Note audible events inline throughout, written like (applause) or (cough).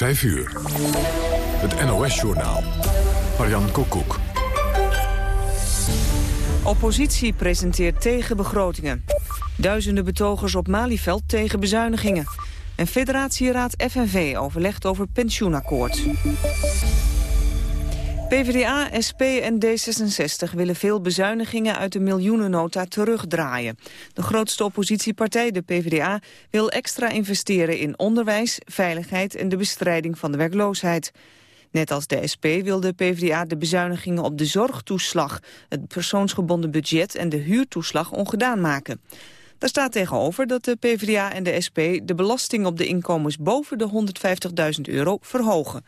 5 uur. Het NOS-journaal. Marian Koekoek. Oppositie presenteert tegen begrotingen. Duizenden betogers op Malieveld tegen bezuinigingen. En federatieraad FNV overlegt over pensioenakkoord. PvdA, SP en D66 willen veel bezuinigingen uit de miljoenennota terugdraaien. De grootste oppositiepartij, de PvdA, wil extra investeren in onderwijs, veiligheid en de bestrijding van de werkloosheid. Net als de SP wil de PvdA de bezuinigingen op de zorgtoeslag, het persoonsgebonden budget en de huurtoeslag ongedaan maken. Daar staat tegenover dat de PvdA en de SP de belasting op de inkomens boven de 150.000 euro verhogen.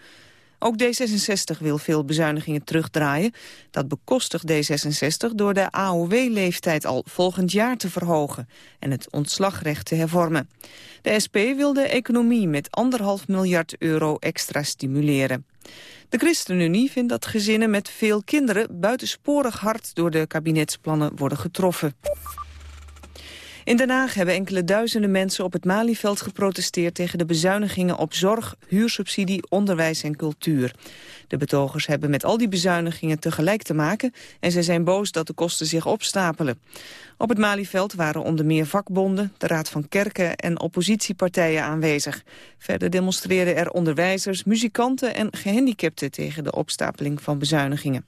Ook D66 wil veel bezuinigingen terugdraaien. Dat bekostigt D66 door de AOW-leeftijd al volgend jaar te verhogen en het ontslagrecht te hervormen. De SP wil de economie met anderhalf miljard euro extra stimuleren. De ChristenUnie vindt dat gezinnen met veel kinderen buitensporig hard door de kabinetsplannen worden getroffen. In Den Haag hebben enkele duizenden mensen op het Malieveld geprotesteerd tegen de bezuinigingen op zorg, huursubsidie, onderwijs en cultuur. De betogers hebben met al die bezuinigingen tegelijk te maken en zij zijn boos dat de kosten zich opstapelen. Op het Malieveld waren onder meer vakbonden, de Raad van Kerken en oppositiepartijen aanwezig. Verder demonstreerden er onderwijzers, muzikanten en gehandicapten tegen de opstapeling van bezuinigingen.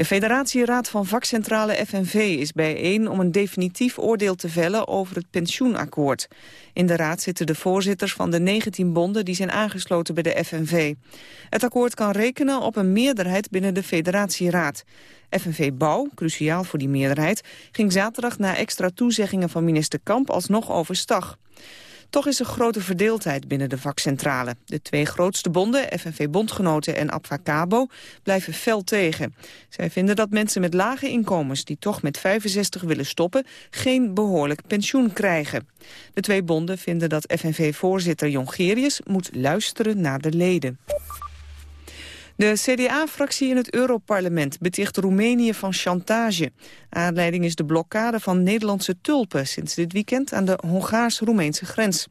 De federatieraad van vakcentrale FNV is bijeen om een definitief oordeel te vellen over het pensioenakkoord. In de raad zitten de voorzitters van de 19 bonden die zijn aangesloten bij de FNV. Het akkoord kan rekenen op een meerderheid binnen de federatieraad. FNV Bouw, cruciaal voor die meerderheid, ging zaterdag na extra toezeggingen van minister Kamp alsnog overstag. Toch is er grote verdeeldheid binnen de vakcentrale. De twee grootste bonden, FNV-bondgenoten en Abfacabo, blijven fel tegen. Zij vinden dat mensen met lage inkomens die toch met 65 willen stoppen... geen behoorlijk pensioen krijgen. De twee bonden vinden dat FNV-voorzitter Jongerius moet luisteren naar de leden. De CDA-fractie in het Europarlement beticht Roemenië van chantage. Aanleiding is de blokkade van Nederlandse tulpen sinds dit weekend aan de Hongaars-Roemeense grens.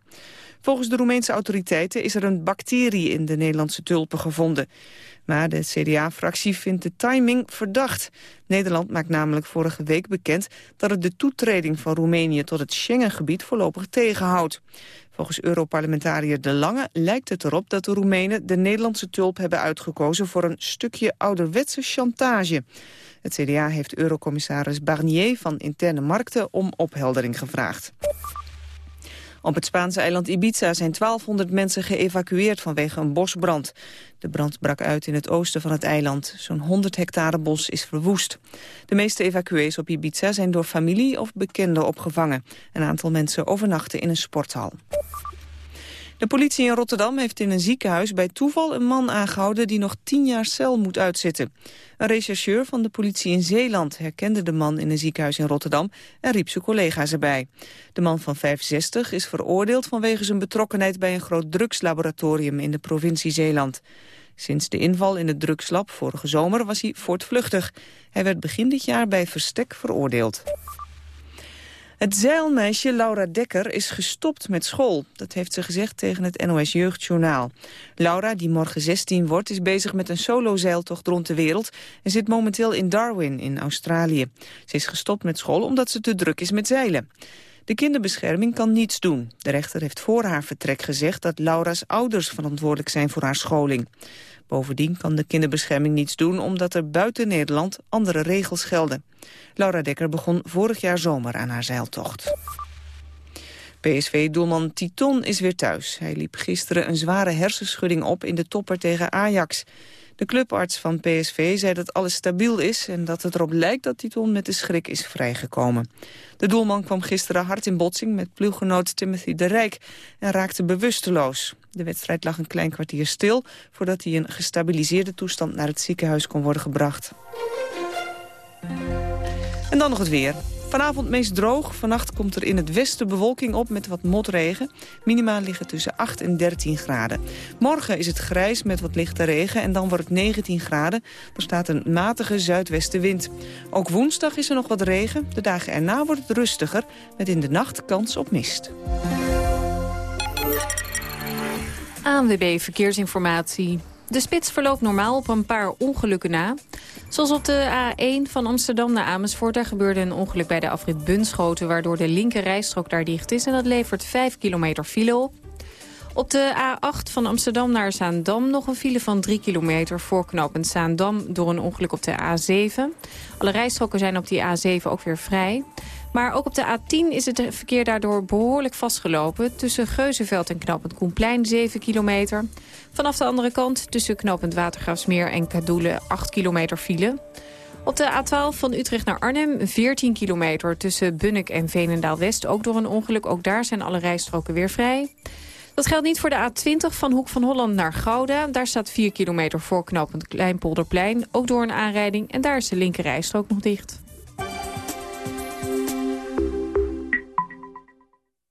Volgens de Roemeense autoriteiten is er een bacterie in de Nederlandse tulpen gevonden. Maar de CDA-fractie vindt de timing verdacht. Nederland maakt namelijk vorige week bekend dat het de toetreding van Roemenië tot het Schengengebied voorlopig tegenhoudt. Volgens Europarlementariër De Lange lijkt het erop dat de Roemenen de Nederlandse tulp hebben uitgekozen voor een stukje ouderwetse chantage. Het CDA heeft eurocommissaris Barnier van Interne Markten om opheldering gevraagd. Op het Spaanse eiland Ibiza zijn 1200 mensen geëvacueerd vanwege een bosbrand. De brand brak uit in het oosten van het eiland. Zo'n 100 hectare bos is verwoest. De meeste evacuees op Ibiza zijn door familie of bekenden opgevangen. Een aantal mensen overnachten in een sporthal. De politie in Rotterdam heeft in een ziekenhuis bij toeval een man aangehouden die nog tien jaar cel moet uitzitten. Een rechercheur van de politie in Zeeland herkende de man in een ziekenhuis in Rotterdam en riep zijn collega's erbij. De man van 65 is veroordeeld vanwege zijn betrokkenheid bij een groot drugslaboratorium in de provincie Zeeland. Sinds de inval in het drugslab vorige zomer was hij voortvluchtig. Hij werd begin dit jaar bij verstek veroordeeld. Het zeilmeisje Laura Dekker is gestopt met school. Dat heeft ze gezegd tegen het NOS Jeugdjournaal. Laura, die morgen 16 wordt, is bezig met een solozeiltocht rond de wereld... en zit momenteel in Darwin in Australië. Ze is gestopt met school omdat ze te druk is met zeilen. De kinderbescherming kan niets doen. De rechter heeft voor haar vertrek gezegd dat Laura's ouders verantwoordelijk zijn voor haar scholing. Bovendien kan de kinderbescherming niets doen omdat er buiten Nederland andere regels gelden. Laura Dekker begon vorig jaar zomer aan haar zeiltocht. PSV-doelman Titon is weer thuis. Hij liep gisteren een zware hersenschudding op in de topper tegen Ajax. De clubarts van PSV zei dat alles stabiel is... en dat het erop lijkt dat Titon met de schrik is vrijgekomen. De doelman kwam gisteren hard in botsing met ploeggenoot Timothy de Rijk... en raakte bewusteloos. De wedstrijd lag een klein kwartier stil... voordat hij in gestabiliseerde toestand naar het ziekenhuis kon worden gebracht. En dan nog het weer. Vanavond meest droog. Vannacht komt er in het westen bewolking op met wat motregen. Minima liggen tussen 8 en 13 graden. Morgen is het grijs met wat lichte regen en dan wordt het 19 graden. Er staat een matige zuidwestenwind. Ook woensdag is er nog wat regen. De dagen erna wordt het rustiger met in de nacht kans op mist. ANWB Verkeersinformatie. De spits verloopt normaal op een paar ongelukken na. Zoals op de A1 van Amsterdam naar Amersfoort. Daar gebeurde een ongeluk bij de afrit Bunschoten... waardoor de linker rijstrook daar dicht is. En dat levert 5 kilometer file op. Op de A8 van Amsterdam naar Zaandam nog een file van 3 kilometer... voor knooppunt Zaandam door een ongeluk op de A7. Alle rijstroken zijn op die A7 ook weer vrij. Maar ook op de A10 is het verkeer daardoor behoorlijk vastgelopen. Tussen Geuzenveld en knooppunt Koenplein 7 kilometer. Vanaf de andere kant tussen knooppunt Watergraafsmeer en Kadoelen 8 kilometer file. Op de A12 van Utrecht naar Arnhem 14 kilometer tussen Bunnik en Veenendaal-West. Ook door een ongeluk, ook daar zijn alle rijstroken weer vrij. Dat geldt niet voor de A20 van Hoek van Holland naar Gouda. Daar staat 4 kilometer voor knooppunt Kleinpolderplein. Ook door een aanrijding en daar is de linker rijstrook nog dicht.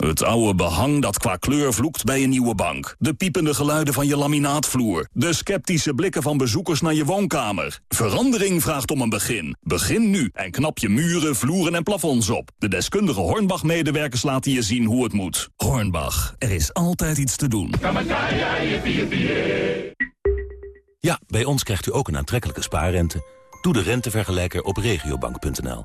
Het oude behang dat qua kleur vloekt bij een nieuwe bank. De piepende geluiden van je laminaatvloer. De sceptische blikken van bezoekers naar je woonkamer. Verandering vraagt om een begin. Begin nu en knap je muren, vloeren en plafonds op. De deskundige Hornbach-medewerkers laten je zien hoe het moet. Hornbach, er is altijd iets te doen. Ja, bij ons krijgt u ook een aantrekkelijke spaarrente. Doe de rentevergelijker op regiobank.nl.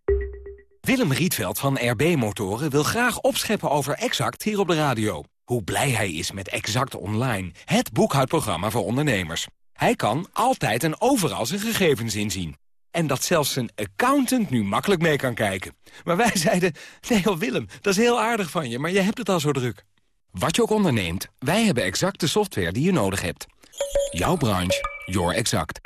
Willem Rietveld van RB Motoren wil graag opscheppen over Exact hier op de radio. Hoe blij hij is met Exact Online, het boekhoudprogramma voor ondernemers. Hij kan altijd en overal zijn gegevens inzien. En dat zelfs zijn accountant nu makkelijk mee kan kijken. Maar wij (laughs) zeiden, nee Willem, dat is heel aardig van je, maar je hebt het al zo druk. Wat je ook onderneemt, wij hebben exact de software die je nodig hebt. Jouw branche, your exact.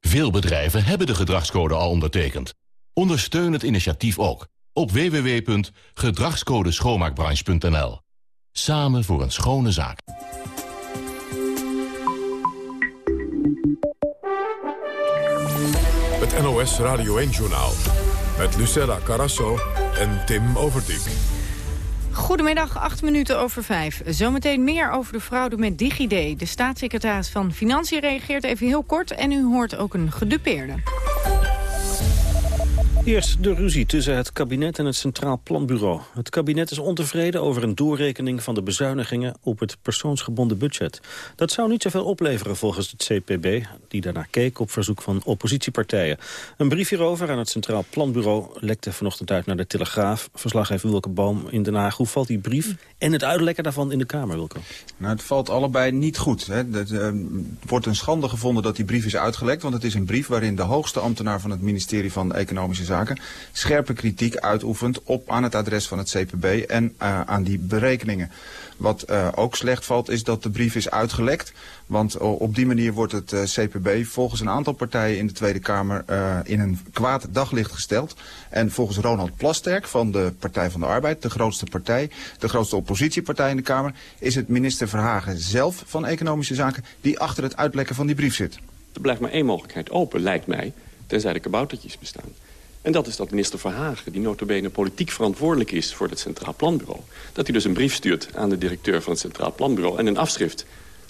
Veel bedrijven hebben de gedragscode al ondertekend. Ondersteun het initiatief ook op www.gedragscodeschoonmaakbranche.nl. Samen voor een schone zaak. Het NOS Radio 1-journaal met Lucella Carasso en Tim Overdijk. Goedemiddag, acht minuten over vijf. Zometeen meer over de fraude met DigiD. De staatssecretaris van Financiën reageert even heel kort... en u hoort ook een gedupeerde. Eerst de ruzie tussen het kabinet en het Centraal Planbureau. Het kabinet is ontevreden over een doorrekening van de bezuinigingen op het persoonsgebonden budget. Dat zou niet zoveel opleveren volgens het CPB, die daarna keek op verzoek van oppositiepartijen. Een brief hierover aan het Centraal Planbureau lekte vanochtend uit naar de Telegraaf. Verslaggever Wilke Boom in Den Haag. Hoe valt die brief en het uitlekken daarvan in de Kamer, Wilke? Nou, het valt allebei niet goed. Hè. Het uh, wordt een schande gevonden dat die brief is uitgelekt, want het is een brief waarin de hoogste ambtenaar van het ministerie van Economische Zaken scherpe kritiek uitoefent op aan het adres van het CPB en uh, aan die berekeningen. Wat uh, ook slecht valt is dat de brief is uitgelekt. Want uh, op die manier wordt het CPB volgens een aantal partijen in de Tweede Kamer in een kwaad daglicht gesteld. En volgens Ronald Plasterk van de Partij van de Arbeid, de grootste partij, de grootste oppositiepartij in de Kamer, is het minister Verhagen zelf van Economische Zaken die achter het uitlekken van die brief zit. Er blijft maar één mogelijkheid open, lijkt mij, tenzij de kaboutertjes bestaan. En dat is dat minister Verhagen, die notabene politiek verantwoordelijk is voor het Centraal Planbureau... dat hij dus een brief stuurt aan de directeur van het Centraal Planbureau... en een afschrift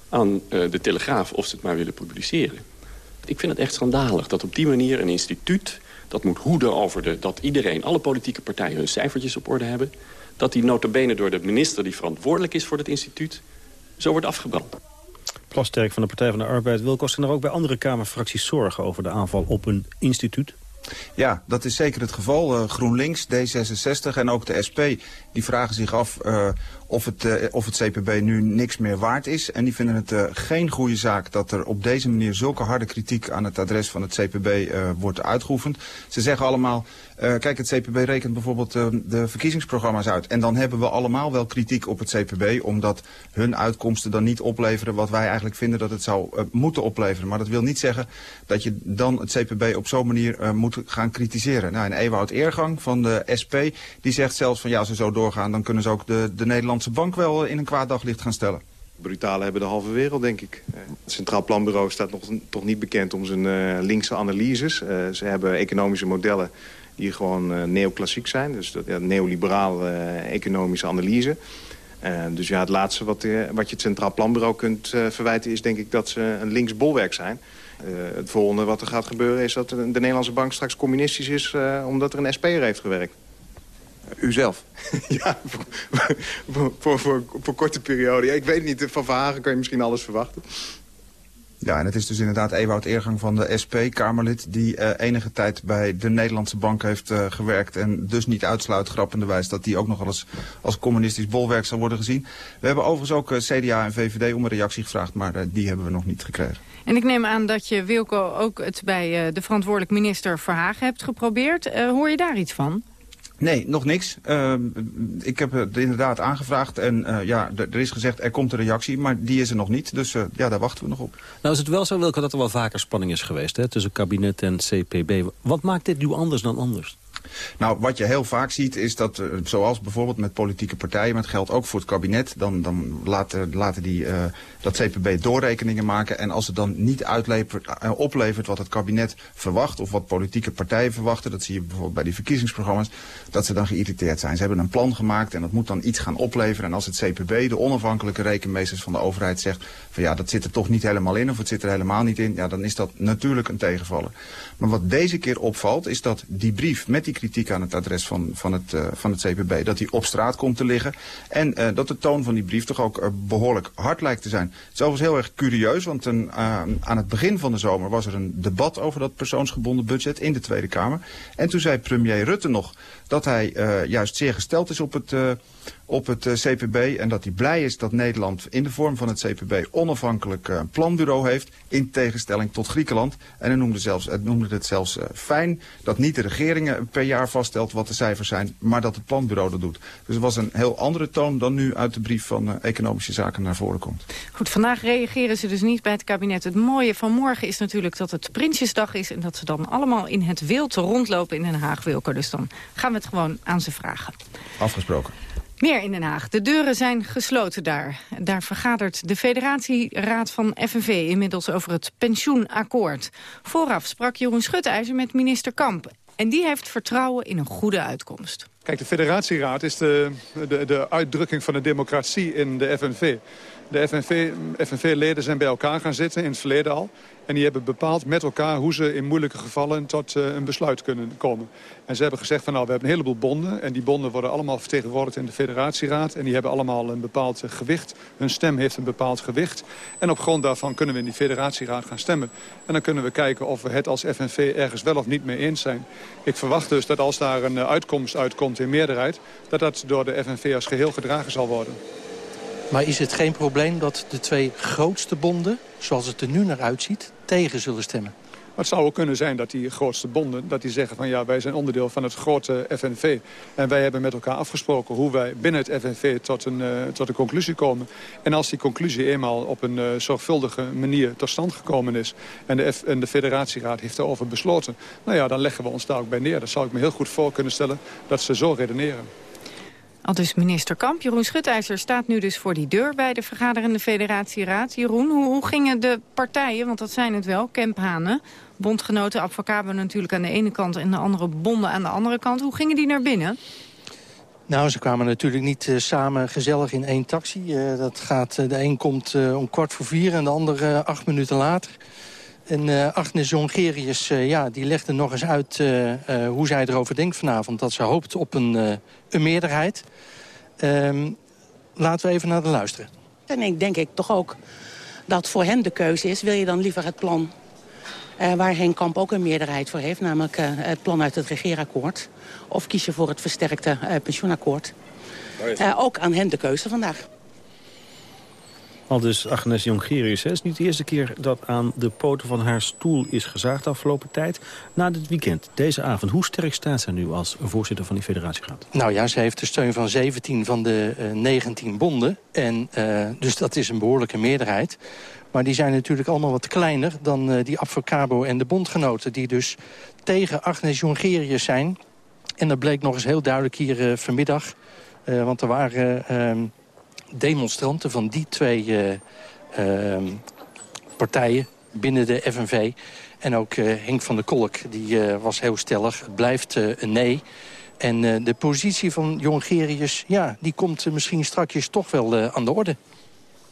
aan uh, de Telegraaf of ze het maar willen publiceren. Ik vind het echt schandalig dat op die manier een instituut... dat moet hoeden over de, dat iedereen, alle politieke partijen hun cijfertjes op orde hebben... dat die notabene door de minister die verantwoordelijk is voor het instituut... zo wordt afgebrand. Plasterk van de Partij van de Arbeid. Wil kosten er ook bij andere Kamerfracties zorgen over de aanval op een instituut? Ja, dat is zeker het geval. Uh, GroenLinks, D66 en ook de SP die vragen zich af of het, uh, of het CPB nu niks meer waard is. En die vinden het uh, geen goede zaak dat er op deze manier zulke harde kritiek aan het adres van het CPB wordt uitgeoefend. Ze zeggen allemaal, kijk het CPB rekent bijvoorbeeld de verkiezingsprogramma's uit. En dan hebben we allemaal wel kritiek op het CPB omdat hun uitkomsten dan niet opleveren wat wij eigenlijk vinden dat het zou moeten opleveren. Maar dat wil niet zeggen dat je dan het CPB op zo'n manier moet gaan kritiseren. Nou, en Ewout Eergang van de SP die zegt zelfs van ja, ze zo dan kunnen ze ook de, de Nederlandse Bank wel in een kwaad daglicht gaan stellen. Brutale hebben de halve wereld, denk ik. Het Centraal Planbureau staat nog, toch niet bekend om zijn uh, linkse analyses. Uh, ze hebben economische modellen die gewoon uh, neoclassiek zijn. Dus dat, ja, neoliberale economische analyse. dus ja, het laatste wat, wat je het Centraal Planbureau kunt verwijten... is denk ik dat ze een links bolwerk zijn. het volgende wat er gaat gebeuren is dat de Nederlandse bank straks communistisch is... omdat er een SP'er heeft gewerkt. U zelf? (laughs) ja, voor, voor, voor, voor, korte periode. Ja, ik weet niet, van Verhagen kan je misschien alles verwachten. Ja, en het is dus inderdaad Ewout Eergang van de SP, Kamerlid... die uh, enige tijd bij de Nederlandse Bank heeft uh, gewerkt... en dus niet uitsluit grappenderwijs dat die ook nog als, als communistisch bolwerk zal worden gezien. We hebben overigens ook uh, eh, CDA en VVD om een reactie gevraagd... maar die hebben we nog niet gekregen. En ik neem aan dat je, Wilco, ook het bij de verantwoordelijk minister Verhagen hebt geprobeerd. hoor je daar iets van? Nee, nog niks. Uh, ik heb het inderdaad aangevraagd en uh, ja, er is gezegd er komt een reactie, maar die is er nog niet. Dus uh, ja, daar wachten we nog op. Nou is het wel zo, Wilke, dat er wel vaker spanning is geweest hè, tussen kabinet en CPB. Wat maakt dit nu anders dan anders? Nou, wat je heel vaak ziet is dat, uh, zoals bijvoorbeeld met politieke partijen... maar het geldt ook voor het kabinet... dan, dan laten, laten die uh, dat CPB doorrekeningen maken... en als het dan niet uitlevert, uh, oplevert wat het kabinet verwacht... of wat politieke partijen verwachten... dat zie je bijvoorbeeld bij die verkiezingsprogramma's... dat ze dan geïrriteerd zijn. Ze hebben een plan gemaakt en dat moet dan iets gaan opleveren. En als het CPB, de onafhankelijke rekenmeesters van de overheid, zegt... van ja, dat zit er toch niet helemaal in of het zit er helemaal niet in... ja, dan is dat natuurlijk een tegenvaller. Maar wat deze keer opvalt is dat die brief met die kritiek aan het adres van, van, het, uh, van het CPB... dat die op straat komt te liggen. En uh, dat de toon van die brief toch ook uh, behoorlijk hard lijkt te zijn. Overigens heel erg curieus, want een, aan het begin van de zomer... was er een debat over dat persoonsgebonden budget in de Tweede Kamer. En toen zei premier Rutte nog dat hij juist zeer gesteld is op het op het eh, CPB. En dat hij blij is dat Nederland in de vorm van het CPB onafhankelijk uh, planbureau heeft. In tegenstelling tot Griekenland. En hij noemde, zelfs, hij noemde het zelfs fijn dat niet de regeringen per jaar vaststelt wat de cijfers zijn. Maar dat het planbureau dat doet. Dus het was een heel andere toon dan nu uit de brief van Economische Zaken naar voren komt. Goed, vandaag reageren ze dus niet bij het kabinet. Het mooie van morgen is natuurlijk dat het Prinsjesdag is. En dat ze dan allemaal in het wild rondlopen in Den Haag, Wilker. Dus dan gaan we het gewoon aan ze vragen. Afgesproken. Meer in Den Haag. De deuren zijn gesloten daar. Daar vergadert de federatieraad van FNV inmiddels over het pensioenakkoord. Vooraf sprak Jeroen Schutijzer met minister Kamp. En die heeft vertrouwen in een goede uitkomst. Kijk, de federatieraad is de, de, de uitdrukking van de democratie in de FNV. De FNV-leden zijn bij elkaar gaan zitten in het verleden al. En die hebben bepaald met elkaar hoe ze in moeilijke gevallen tot uh, een besluit kunnen komen. En ze hebben gezegd van nou, we hebben een heleboel bonden. En die bonden worden allemaal vertegenwoordigd in de federatieraad. En die hebben allemaal een bepaald gewicht. Hun stem heeft een bepaald gewicht. En op grond daarvan kunnen we in die federatieraad gaan stemmen. En dan kunnen we kijken of we het als FNV ergens wel of niet mee eens zijn. Ik verwacht dus dat als daar een uh, uitkomst uitkomt in meerderheid... dat dat door de FNV als geheel gedragen zal worden. Maar is het geen probleem dat de twee grootste bonden, zoals het er nu naar uitziet, tegen zullen stemmen? Het zou ook kunnen zijn dat die grootste bonden dat die zeggen van ja, wij zijn onderdeel van het grote FNV. En wij hebben met elkaar afgesproken hoe wij binnen het FNV tot een, uh, tot een conclusie komen. En als die conclusie eenmaal op een uh, zorgvuldige manier tot stand gekomen is... En de, en de federatieraad heeft daarover besloten... nou ja, dan leggen we ons daar ook bij neer. Dat zou ik me heel goed voor kunnen stellen dat ze zo redeneren. Al dus minister Kamp. Jeroen Schutijzer staat nu dus voor die deur bij de vergaderende federatieraad. Jeroen, hoe, gingen de partijen, want dat zijn het wel, Kemphanen... bondgenoten, advocaten natuurlijk aan de ene kant... en de andere bonden aan de andere kant. Hoe gingen die naar binnen? Nou, ze kwamen natuurlijk niet uh, samen gezellig in één taxi. Uh, dat gaat, uh, de een komt om kwart voor vier en de ander acht minuten later. En uh, Agnes Jongerius uh, ja, die legde nog eens uit uh, hoe zij erover denkt vanavond. Dat ze hoopt op een, een meerderheid. Um, laten we even naar de luisteren. En ik denk ik toch ook dat voor hen de keuze is... wil je dan liever het plan waar Henk Kamp ook een meerderheid voor heeft... namelijk het plan uit het regeerakkoord... of kies je voor het versterkte pensioenakkoord... ook aan hen de keuze vandaag. Al dus Agnes Jongerius. Het is niet de eerste keer dat aan de poten van haar stoel is gezaagd de afgelopen tijd. Na dit weekend, deze avond, hoe sterk staat zij nu als voorzitter van die federatiegraad? Nou ja, ze heeft de steun van 17 van de uh, 19 bonden. En, uh, dus dat is een behoorlijke meerderheid. Maar die zijn natuurlijk allemaal wat kleiner dan uh, die Advocabo en de bondgenoten... die dus tegen Agnes Jongerius zijn. En dat bleek nog eens heel duidelijk hier vanmiddag. want er waren ehm, demonstranten van die twee uh, partijen binnen de FNV. En ook uh, Henk van der Kolk, die uh, was heel stellig. Het blijft een nee. En de positie van Jongerius, ja, die komt misschien strakjes toch wel aan de orde.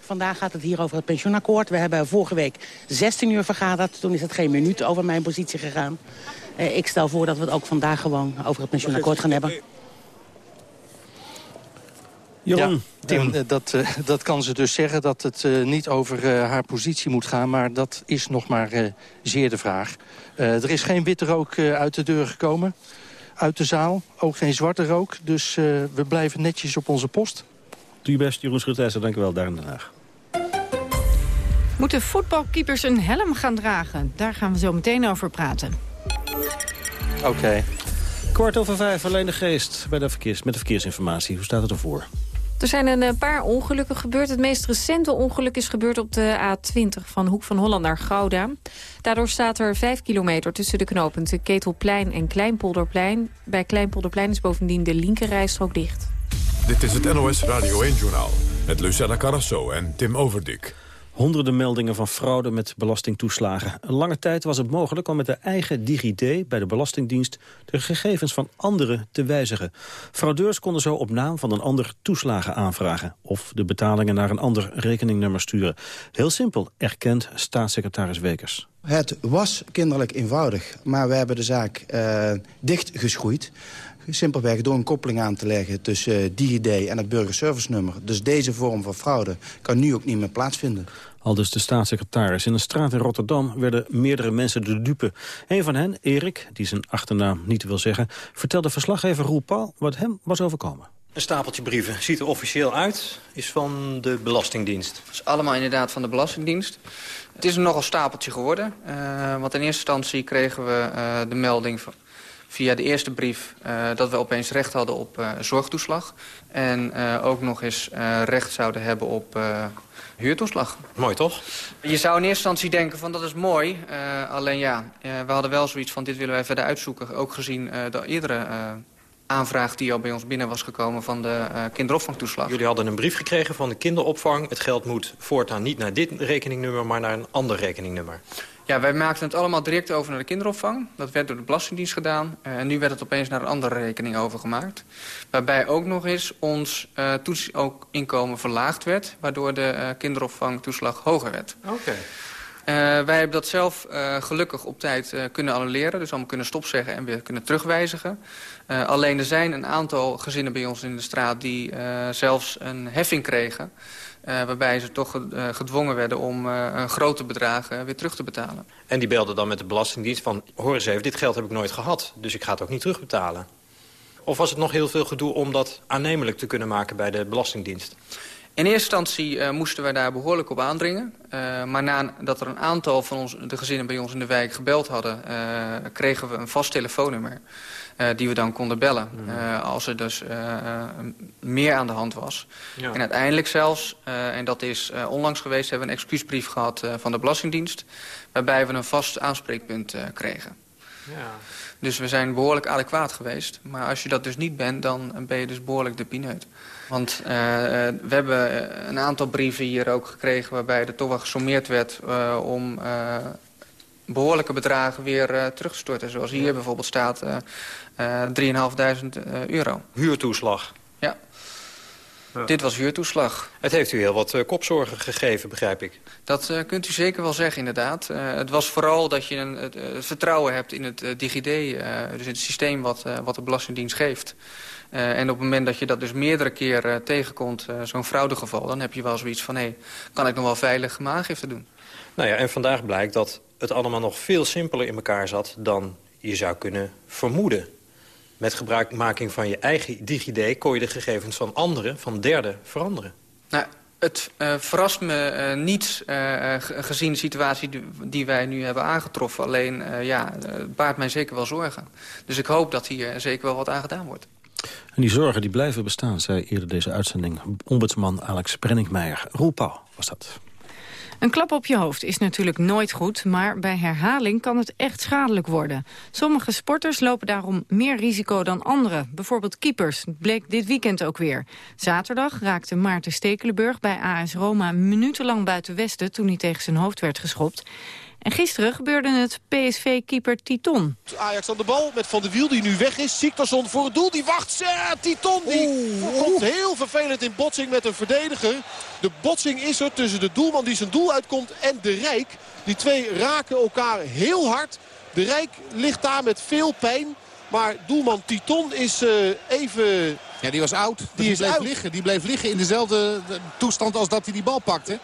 Vandaag gaat het hier over het pensioenakkoord. We hebben vorige week 16 uur vergaderd. Toen is het geen minuut over mijn positie gegaan. ik stel voor dat we het ook vandaag gewoon over het pensioenakkoord gaan hebben. Ja, Tim, uh, dat, uh, (laughs) dat kan ze dus zeggen dat het uh, niet over haar positie moet gaan. Maar dat is nog maar zeer de vraag. er is geen witte rook uit de deur gekomen. Uit de zaal. Ook geen zwarte rook. Dus we blijven netjes op onze post. Doe je best, Jeroen Schutijzer. Dank u wel, daar in Den Haag. Moeten voetbalkeepers een helm gaan dragen? Daar gaan we zo meteen over praten. Oké. Okay. Kwart over vijf, alleen de geest bij de verkeers, met de verkeersinformatie. Hoe staat het ervoor? Er zijn een eh, paar ongelukken gebeurd. Het meest recente ongeluk is gebeurd op de A20 van Hoek van Holland naar Gouda. Daardoor staat er 5 kilometer tussen de knooppunten Ketelplein en Kleinpolderplein. Bij Kleinpolderplein is bovendien de linkerrijstrook dicht. Dit is het NOS Radio 1-journaal met Lucella Carrasso en Tim Overdik. Honderden meldingen van fraude met belastingtoeslagen. Een lange tijd was het mogelijk om met de eigen DigiD bij de Belastingdienst de gegevens van anderen te wijzigen. Fraudeurs konden zo op naam van een ander toeslagen aanvragen of de betalingen naar een ander rekeningnummer sturen. Heel simpel, erkent staatssecretaris Wekers. Het was kinderlijk eenvoudig, maar we hebben de zaak uh, dichtgeschroeid. Simpelweg door een koppeling aan te leggen tussen uh, DigiD en het burgerservice-nummer. Dus deze vorm van fraude kan nu ook niet meer plaatsvinden. Al dus de staatssecretaris. In een straat in Rotterdam werden meerdere mensen de dupe. Een van hen, Erik, die zijn achternaam niet wil zeggen... vertelde verslaggever Roel Paul wat hem was overkomen. Een stapeltje brieven. Ziet er officieel uit. Is van de Belastingdienst. Dat is allemaal inderdaad van de Belastingdienst. Het is een nogal stapeltje geworden. Uh, want in eerste instantie kregen we uh, de melding van, via de eerste brief uh, dat we opeens recht hadden op uh, zorgtoeslag. En uh, ook nog eens recht zouden hebben op huurtoeslag. Mooi toch? Je zou in eerste instantie denken van dat is mooi. alleen ja, we hadden wel zoiets van dit willen wij verder uitzoeken. Ook gezien de eerdere aanvraag die al bij ons binnen was gekomen van de uh, kinderopvangtoeslag. Jullie hadden een brief gekregen van de kinderopvang. Het geld moet voortaan niet naar dit rekeningnummer, maar naar een ander rekeningnummer. Ja, wij maakten het allemaal direct over naar de kinderopvang. Dat werd door de Belastingdienst gedaan. Uh, en nu werd het opeens naar een andere rekening overgemaakt. Waarbij ook nog eens ons uh, toets ook inkomen verlaagd werd. Waardoor de uh, kinderopvangtoeslag hoger werd. Oké. Okay. wij hebben dat zelf gelukkig op tijd kunnen annuleren. Dus allemaal kunnen stopzeggen en weer kunnen terugwijzigen. Alleen er zijn een aantal gezinnen bij ons in de straat... die zelfs een heffing kregen... Uh, waarbij ze toch gedwongen werden om grote bedragen weer terug te betalen. En die belden dan met de Belastingdienst van... hoor eens even, dit geld heb ik nooit gehad, dus ik ga het ook niet terugbetalen. Of was het nog heel veel gedoe om dat aannemelijk te kunnen maken bij de Belastingdienst? In eerste instantie uh, moesten wij daar behoorlijk op aandringen. Uh, maar nadat er een aantal van ons, de gezinnen bij ons in de wijk gebeld hadden... Uh, kregen we een vast telefoonnummer die we dan konden bellen. Mm. als er dus meer aan de hand was. Ja. En uiteindelijk zelfs, en dat is onlangs geweest... hebben we een excuusbrief gehad van de Belastingdienst... waarbij we een vast aanspreekpunt kregen. Ja. Dus we zijn behoorlijk adequaat geweest. Maar als je dat dus niet bent, dan ben je dus behoorlijk de pineut. Want uh, we hebben een aantal brieven hier ook gekregen... waarbij er toch wel gesommeerd werd uh, om uh, behoorlijke bedragen weer terug te storten. Zoals hier bijvoorbeeld staat 3.500 euro. Huurtoeslag? Ja. Ja. Dit was huurtoeslag. Het heeft u heel wat uh, kopzorgen gegeven, begrijp ik. Dat uh, kunt u zeker wel zeggen, inderdaad. Uh, het was vooral dat je een, het, vertrouwen hebt in het DigiD, dus in het systeem wat, wat de Belastingdienst geeft. Uh, en op het moment dat je dat dus meerdere keren uh, tegenkomt, uh, zo'n fraudegeval... dan heb je wel zoiets van, hé, hey, kan ik nog wel veilig mijn aangifte doen? Nou ja, en vandaag blijkt dat het allemaal nog veel simpeler in elkaar zat... dan je zou kunnen vermoeden. met gebruikmaking van je eigen DigiD... kon je de gegevens van anderen, van derden, veranderen. Nou, het uh, verrast me uh, niet uh, gezien de situatie die, wij nu hebben aangetroffen. Alleen, ja, het baart mij zeker wel zorgen. Dus ik hoop dat hier zeker wel wat aan gedaan wordt. En die zorgen die blijven bestaan, zei eerder deze uitzending... ombudsman Alex Brenningmeijer. Roel Pauw was dat. Een klap op je hoofd is natuurlijk nooit goed, maar bij herhaling kan het echt schadelijk worden. Sommige sporters lopen daarom meer risico dan anderen. Bijvoorbeeld keepers, bleek dit weekend ook weer. Zaterdag raakte Maarten Stekelenburg bij AS Roma minutenlang buiten Westen... toen hij tegen zijn hoofd werd geschopt. En gisteren gebeurde het PSV-keeper Titon. Ajax aan de bal met Van de Wiel die nu weg is. Siktorsson voor het doel, die wacht. Ja, Titon die Oeh. komt heel vervelend in botsing met een verdediger. De botsing is er tussen de doelman die zijn doel uitkomt en de Rijk. Die twee raken elkaar heel hard. De Rijk ligt daar met veel pijn. Maar doelman Titon is uh, even... Ja, die was oud. Die, die is bleef liggen. Die bleef liggen in dezelfde toestand als dat hij die bal pakte.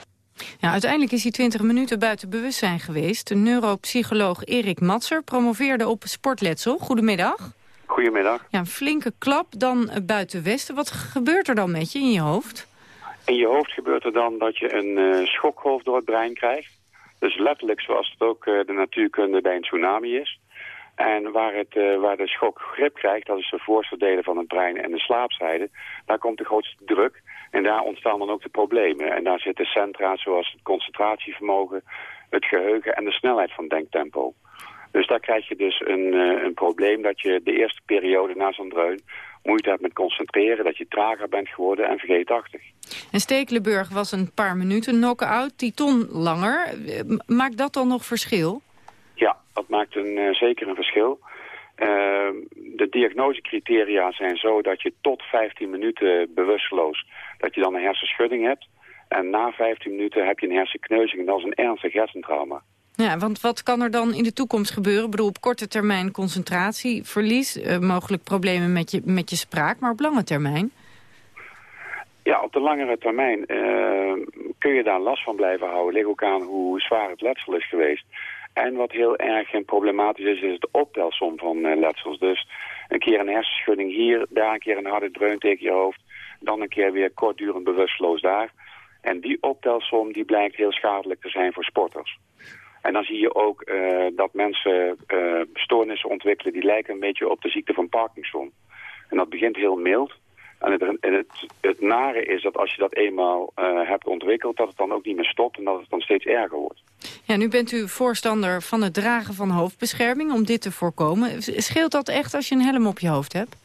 Ja, uiteindelijk is hij 20 minuten buiten bewustzijn geweest. De neuropsycholoog Erik Matser promoveerde op sportletsel. Goedemiddag. Goedemiddag. Ja, een flinke klap, dan buiten Westen. Wat gebeurt er dan met je in je hoofd? In je hoofd gebeurt er dan dat je een uh, schokgolf door het brein krijgt. Dus letterlijk zoals het ook uh, de natuurkunde bij een tsunami is. En waar, het, uh, waar de schok grip krijgt, dat is de voorste delen van het brein en de slaapzijde. Daar komt de grootste druk. En daar ontstaan dan ook de problemen. En daar zitten centra zoals het concentratievermogen, het geheugen en de snelheid van denktempo. Dus daar krijg je dus een, uh, een probleem dat je de eerste periode na zo'n dreun moeite hebt met concentreren, dat je trager bent geworden en vergeetachtig. En Stekelenburg was een paar minuten knock-out, Titon langer. Maakt dat dan nog verschil? Ja, dat maakt een, uh, zeker een verschil. Uh, de diagnosecriteria zijn zo dat je tot 15 minuten bewusteloos, dat je dan een hersenschudding hebt. En na 15 minuten heb je een hersenkneuzing en dat is een ernstig hersentrauma. Ja, want wat kan er dan in de toekomst gebeuren? Ik bedoel, op korte termijn concentratieverlies, uh, mogelijk problemen met je, met je spraak, maar op lange termijn? Ja, op de langere termijn uh, kun je daar last van blijven houden. Lig ook aan hoe zwaar het letsel is geweest. En wat heel erg en problematisch is, is het optelsom van uh, letsels. Dus een keer een hersenschudding hier, daar een keer een harde dreun tegen je hoofd. Dan een keer weer kortdurend bewusteloos daar. En die optelsom die blijkt heel schadelijk te zijn voor sporters. En dan zie je ook uh, dat mensen uh, stoornissen ontwikkelen die lijken een beetje op de ziekte van Parkinson. En dat begint heel mild. En het, het, het nare is dat als je dat eenmaal uh, hebt ontwikkeld, dat het dan ook niet meer stopt en dat het dan steeds erger wordt. Ja, nu bent u voorstander van het dragen van hoofdbescherming om dit te voorkomen. Scheelt dat echt als je een helm op je hoofd hebt?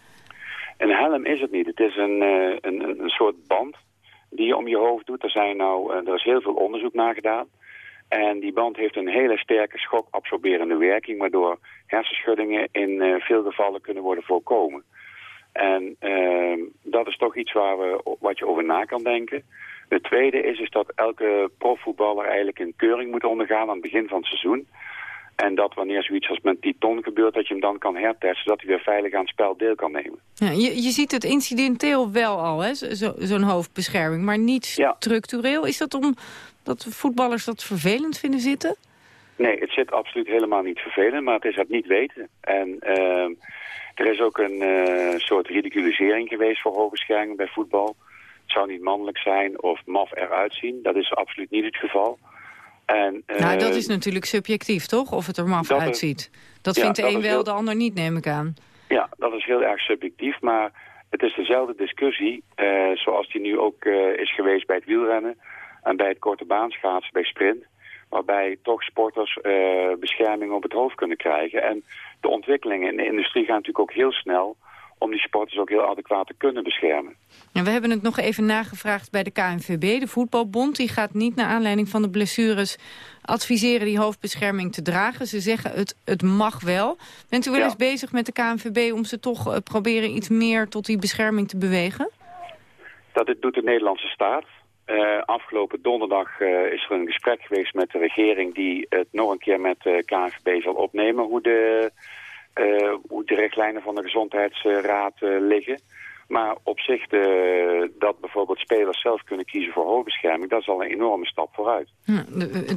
Een helm is het niet. Het is een, uh, een, een soort band die je om je hoofd doet. Er, zijn nou, uh, er is heel veel onderzoek naar gedaan. En die band heeft een hele sterke schokabsorberende werking... waardoor hersenschuddingen in veel gevallen kunnen worden voorkomen. En uh, dat is toch iets waar we, wat je over na kan denken. Het tweede is, is dat elke profvoetballer eigenlijk een keuring moet ondergaan aan het begin van het seizoen. En dat wanneer zoiets als met Titon gebeurt, dat je hem dan kan hertesten, zodat hij weer veilig aan het spel deel kan nemen. Ja, je, je ziet het incidenteel wel al, hè, zo'n zo hoofdbescherming, maar niet ja. structureel. Is dat omdat voetballers dat vervelend vinden zitten? Nee, het zit absoluut helemaal niet vervelend, maar het is het niet weten. En... Uh, er is ook een uh, soort ridiculisering geweest voor hoofdbescherming bij voetbal. Het zou niet mannelijk zijn of maf eruit zien. Dat is absoluut niet het geval. En, uh, nou, dat is natuurlijk subjectief, toch? Of het er maf dat uitziet. Dat ja, vindt de een wel, heel... de ander niet, neem ik aan. Ja, dat is heel erg subjectief. Maar het is dezelfde discussie uh, zoals die nu ook is geweest bij het wielrennen... en bij het korte baanschaatsen, bij sprint waarbij toch sporters uh, bescherming op het hoofd kunnen krijgen. En de ontwikkelingen in de industrie gaan natuurlijk ook heel snel om die sporters ook heel adequaat te kunnen beschermen. En we hebben het nog even nagevraagd bij de KNVB, de voetbalbond. Die gaat niet naar aanleiding van de blessures adviseren die hoofdbescherming te dragen. Ze zeggen het, het mag wel. Bent u wel ja. eens bezig met de KNVB om ze toch uh, proberen iets meer tot die bescherming te bewegen? Dat doet de Nederlandse staat. Uh, afgelopen donderdag uh, is er een gesprek geweest met de regering die het nog een keer met de KNVB zal opnemen hoe de, hoe de richtlijnen van de gezondheidsraad liggen. Maar op zich dat bijvoorbeeld spelers zelf kunnen kiezen voor hoogbescherming... dat is al een enorme stap vooruit.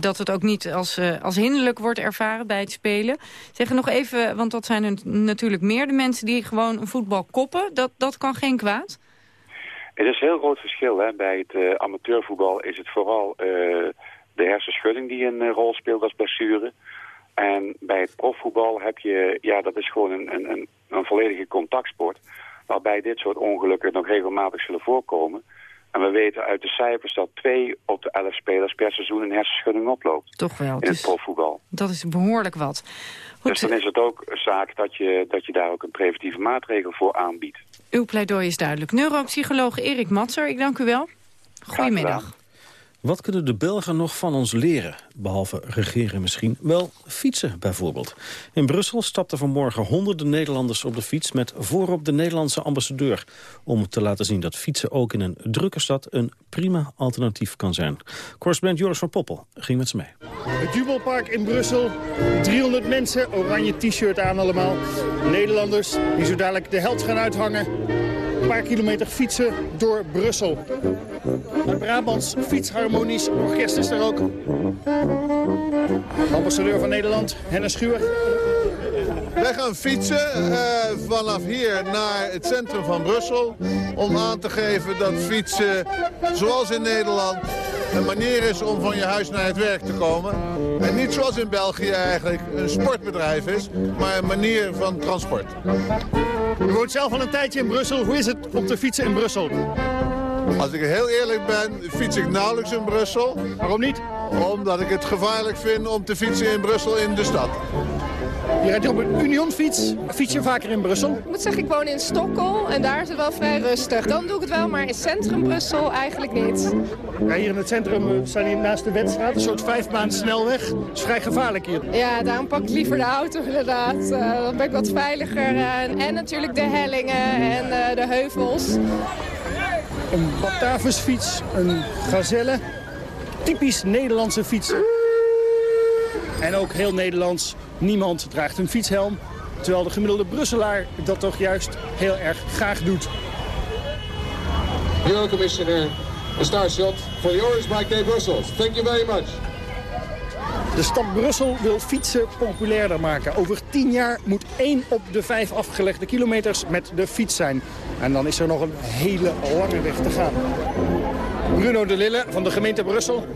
Dat het ook niet als, als hinderlijk wordt ervaren bij het spelen. Zeg nog even, want dat zijn natuurlijk meer de mensen die gewoon een voetbal koppen. Dat, dat kan geen kwaad? Het is een heel groot verschil. Hè. Bij het uh, amateurvoetbal is het vooral uh, de hersenschudding die een rol speelt als blessure. En bij het profvoetbal heb je, ja, dat is gewoon een, een, een, een volledige contactsport waarbij dit soort ongelukken nog regelmatig zullen voorkomen. En we weten uit de cijfers dat twee op de elf spelers per seizoen een hersenschudding oploopt. Toch wel. In het profvoetbal. Dat is behoorlijk wat. Goed. Dus dan is het ook zaak dat je, dat je daar ook een preventieve maatregel voor aanbiedt. Uw pleidooi is duidelijk. Neuropsycholoog Erik Matser, ik dank u wel. Goedemiddag. Wat kunnen de Belgen nog van ons leren? Behalve regeren misschien. Wel fietsen bijvoorbeeld. In Brussel stapten vanmorgen honderden Nederlanders op de fiets... met voorop de Nederlandse ambassadeur. Om te laten zien dat fietsen ook in een drukke stad... een prima alternatief kan zijn. Correspondent Joris van Poppel ging met ze mee. Het Jubelpark in Brussel. 300 mensen, oranje t-shirt aan allemaal. Nederlanders die zo dadelijk de held gaan uithangen een paar kilometer fietsen door Brussel. Het Brabants Fietsharmonisch Orkest is er ook. Ambassadeur van Nederland, Hennis Schuur. Wij gaan fietsen uh, vanaf hier naar het centrum van Brussel... om aan te geven dat fietsen, zoals in Nederland... een manier is om van je huis naar het werk te komen. En niet zoals in België eigenlijk een sportbedrijf is... maar een manier van transport. U woont zelf al een tijdje in Brussel. Hoe is het om te fietsen in Brussel? Als ik heel eerlijk ben, fiets ik nauwelijks in Brussel. Waarom niet? Omdat ik het gevaarlijk vind om te fietsen in Brussel in de stad. Je rijdt op een Unionfiets. Fiets je vaker in Brussel? Ik moet zeggen, ik woon in Stockholm en daar is het wel vrij rustig. Dan doe ik het wel, maar in centrum Brussel eigenlijk niet. Ja, hier in het centrum staan hier naast de wedstrijd, een soort vijfbaan snelweg. Het is vrij gevaarlijk hier. Ja, daarom pak ik liever de auto inderdaad. Uh, dan ben ik wat veiliger. Uh, en natuurlijk de hellingen en uh, de heuvels. Een Batavusfiets, een gazelle. Typisch Nederlandse fiets. En ook heel Nederlands. Niemand draagt een fietshelm. Terwijl de gemiddelde Brusselaar dat toch juist heel erg graag doet. Hello, Commissioner. A star shot for the Orange Bike Day Brussels. Thank you very much. De stad Brussel wil fietsen populairder maken. Over tien jaar moet één op de vijf afgelegde kilometers met de fiets zijn. En dan is er nog een hele lange weg te gaan. Bruno de Lille van de gemeente Brussel.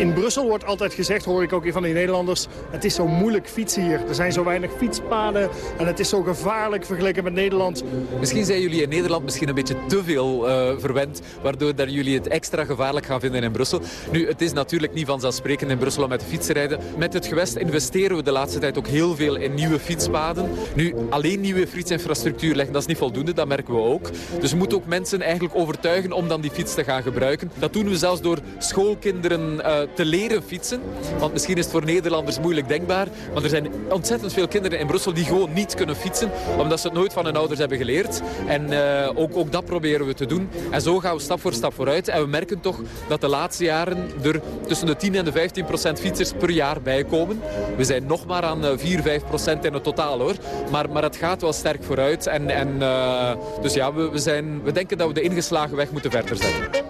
In Brussel wordt altijd gezegd, hoor ik ook van die Nederlanders... het is zo moeilijk fietsen hier. Er zijn zo weinig fietspaden en het is zo gevaarlijk vergeleken met Nederland. Misschien zijn jullie in Nederland misschien een beetje te veel uh, verwend... waardoor dat jullie het extra gevaarlijk gaan vinden in Brussel. Nu, het is natuurlijk niet vanzelfsprekend in Brussel om met de fiets te rijden. Met het gewest investeren we de laatste tijd ook heel veel in nieuwe fietspaden. Nu, alleen nieuwe fietsinfrastructuur leggen, dat is niet voldoende, dat merken we ook. Dus we moeten ook mensen eigenlijk overtuigen om dan die fiets te gaan gebruiken. Dat doen we zelfs door schoolkinderen... Uh, te leren fietsen. Want misschien is het voor Nederlanders moeilijk denkbaar. Maar er zijn ontzettend veel kinderen in Brussel die gewoon niet kunnen fietsen. Omdat ze het nooit van hun ouders hebben geleerd. En uh, ook, ook dat proberen we te doen. En zo gaan we stap voor stap vooruit. En we merken toch dat de laatste jaren er tussen de 10 en de 15 procent fietsers per jaar bijkomen. We zijn nog maar aan 4, eh, 5 procent in het totaal hoor. Maar, maar het gaat wel sterk vooruit. En, en, uh, dus ja, we, we, zijn, we denken dat we de ingeslagen weg moeten verder zetten.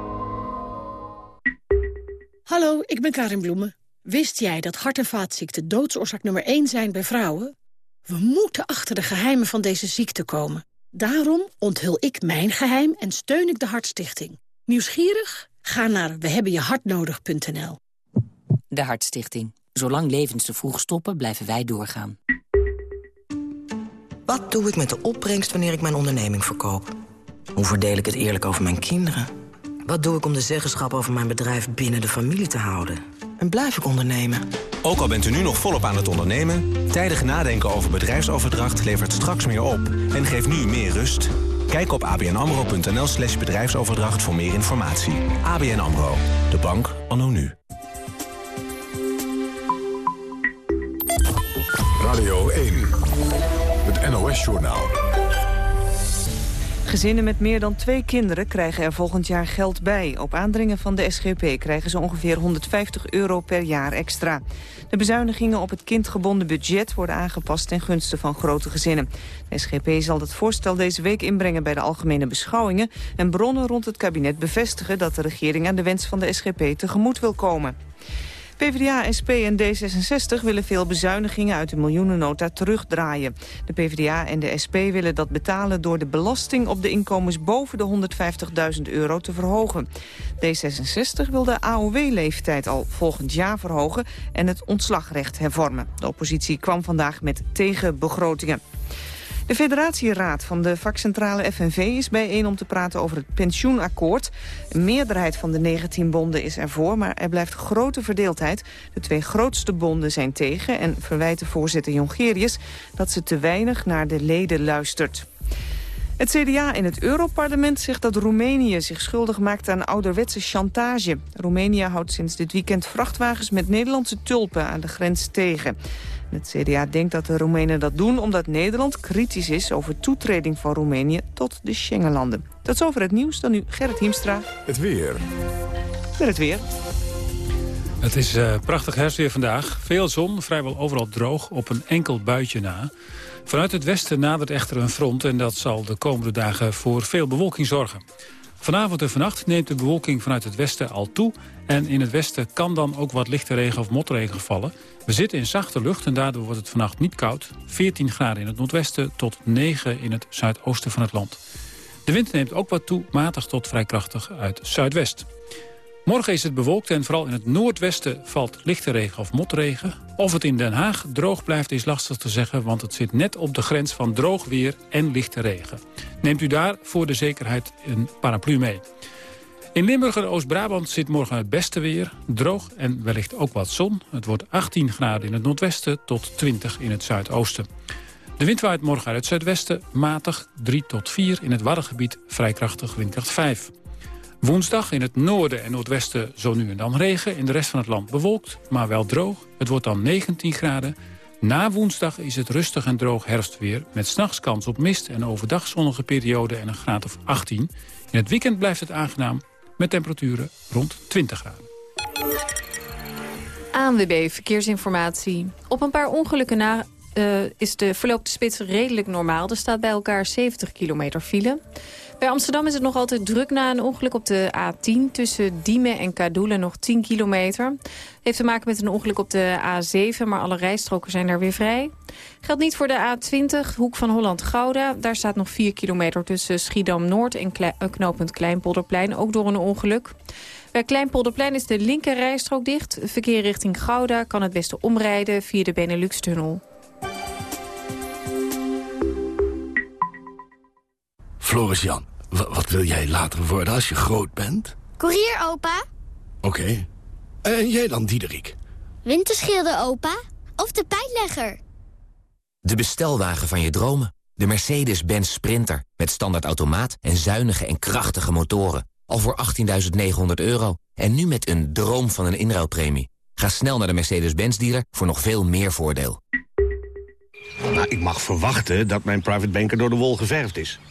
Hallo, ik ben Karin Bloemen. Wist jij dat hart- en vaatziekten doodsoorzaak nummer 1 zijn bij vrouwen? We moeten achter de geheimen van deze ziekte komen. Daarom onthul ik mijn geheim en steun ik de Hartstichting. Nieuwsgierig? Ga naar wehebbenjehartnodig.nl. De Hartstichting. Zolang levens te vroeg stoppen, blijven wij doorgaan. Wat doe ik met de opbrengst wanneer ik mijn onderneming verkoop? Hoe verdeel ik het eerlijk over mijn kinderen? Wat doe ik om de zeggenschap over mijn bedrijf binnen de familie te houden? En blijf ik ondernemen? Ook al bent u nu nog volop aan het ondernemen... tijdig nadenken over bedrijfsoverdracht levert straks meer op... en geeft nu meer rust. Kijk op abnamro.nl slash bedrijfsoverdracht voor meer informatie. ABN AMRO, de bank anno nu. Radio 1, het NOS-journaal. Gezinnen met meer dan twee kinderen krijgen er volgend jaar geld bij. Op aandringen van de SGP krijgen ze ongeveer 150 euro per jaar extra. De bezuinigingen op het kindgebonden budget worden aangepast ten gunste van grote gezinnen. De SGP zal het voorstel deze week inbrengen bij de algemene beschouwingen... en bronnen rond het kabinet bevestigen dat de regering aan de wens van de SGP tegemoet wil komen. PvdA, SP en D66 willen veel bezuinigingen uit de miljoenennota terugdraaien. De PvdA en de SP willen dat betalen door de belasting op de inkomens boven de 150.000 euro te verhogen. D66 wil de AOW-leeftijd al volgend jaar verhogen en het ontslagrecht hervormen. De oppositie kwam vandaag met tegenbegrotingen. De federatieraad van de vakcentrale FNV is bijeen om te praten over het pensioenakkoord. Een meerderheid van de 19 bonden is ervoor, maar er blijft grote verdeeldheid. De twee grootste bonden zijn tegen en verwijten voorzitter Jongerius dat ze te weinig naar de leden luistert. Het CDA in het Europarlement zegt dat Roemenië zich schuldig maakt aan ouderwetse chantage. Roemenië houdt sinds dit weekend vrachtwagens met Nederlandse tulpen aan de grens tegen. Het CDA denkt dat de Roemenen dat doen omdat Nederland kritisch is over toetreding van Roemenië tot de Schengenlanden. Dat is over het nieuws. Dan nu Gerrit Hiemstra. Het weer. Met het weer. Het is uh, prachtig herfstweer vandaag. Veel zon, vrijwel overal droog, op een enkel buitje na. Vanuit het westen nadert echter een front... en dat zal de komende dagen voor veel bewolking zorgen. Vanavond en vannacht neemt de bewolking vanuit het westen al toe... en in het westen kan dan ook wat lichte regen of motregen vallen. We zitten in zachte lucht en daardoor wordt het vannacht niet koud. 14 graden in het noordwesten tot 9 in het zuidoosten van het land. De wind neemt ook wat toe, matig tot vrij krachtig uit zuidwest. Morgen is het bewolkt en vooral in het noordwesten valt lichte regen of motregen. Of het in Den Haag droog blijft is lastig te zeggen... want het zit net op de grens van droog weer en lichte regen. Neemt u daar voor de zekerheid een paraplu mee. In Limburg en Oost-Brabant zit morgen het beste weer. Droog en wellicht ook wat zon. Het wordt 18 graden in het noordwesten tot 20 in het zuidoosten. De wind waait morgen uit het zuidwesten, matig 3 tot 4. In het Waddengebied vrij krachtig windkracht 5. Woensdag in het noorden en noordwesten zo nu en dan regen. In de rest van het land bewolkt, maar wel droog. Het wordt dan 19 graden. Na woensdag is het rustig en droog herfstweer... met s'nachts kans op mist en overdag zonnige periode en een graad of 18. In het weekend blijft het aangenaam met temperaturen rond 20 graden. ANWB Verkeersinformatie. Op een paar ongelukken na uh, is de verloopt de spits redelijk normaal. Er staat bij elkaar 70 kilometer file. Bij Amsterdam is het nog altijd druk na een ongeluk op de A10... tussen Diemen en Kadoelen nog 10 kilometer. Heeft te maken met een ongeluk op de A7, maar alle rijstroken zijn daar weer vrij. Geldt niet voor de A20, hoek van Holland-Gouda. Daar staat nog 4 kilometer tussen Schiedam-Noord en Kle uh, knooppunt Kleinpolderplein... ook door een ongeluk. Bij Kleinpolderplein is de linker rijstrook dicht. Verkeer richting Gouda kan het beste omrijden via de Benelux-tunnel. Floris Jan, wat wil jij later worden als je groot bent? Koerier, opa. Oké. Okay. En jij dan, Diederik? Winterschilder, opa. Of de pijnlegger. De bestelwagen van je dromen. De Mercedes-Benz Sprinter. Met standaard automaat en zuinige en krachtige motoren. Al voor 18.900 euro. En nu met een droom van een inruilpremie. Ga snel naar de Mercedes-Benz dealer voor nog veel meer voordeel. Nou, ik mag verwachten dat mijn private banker door de wol geverfd is.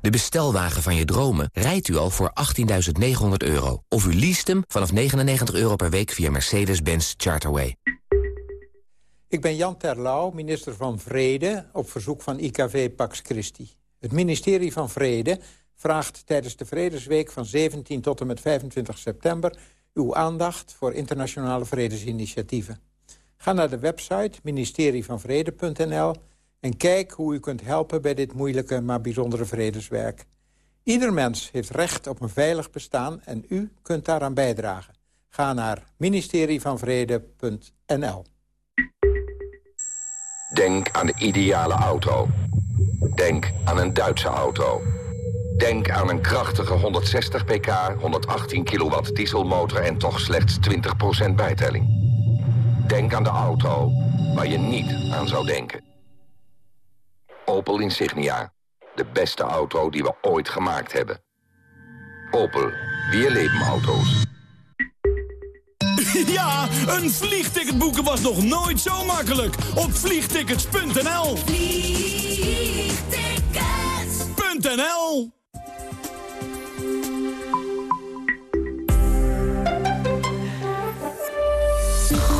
De bestelwagen van je dromen rijdt u al voor 18.900 euro. Of u leest hem vanaf 99 euro per week via Mercedes-Benz Charterway. Ik ben Jan Terlouw, minister van Vrede, op verzoek van IKV Pax Christi. Het ministerie van Vrede vraagt tijdens de Vredesweek van 17 tot en met 25 september... uw aandacht voor internationale vredesinitiatieven. Ga naar de website ministerievanvrede.nl en kijk hoe u kunt helpen bij dit moeilijke maar bijzondere vredeswerk. Ieder mens heeft recht op een veilig bestaan en u kunt daaraan bijdragen. Ga naar ministerievanvrede.nl. Denk aan de ideale auto. Denk aan een Duitse auto. Denk aan een krachtige 160 pk, 118 kilowatt dieselmotor en toch slechts 20% bijtelling. Denk aan de auto waar je niet aan zou denken. Opel Insignia. De beste auto die we ooit gemaakt hebben. Opel. Weer leven auto's. (laughs) Ja, een vliegticket boeken was nog nooit zo makkelijk. Op vliegtickets.nl Vliegtickets.nl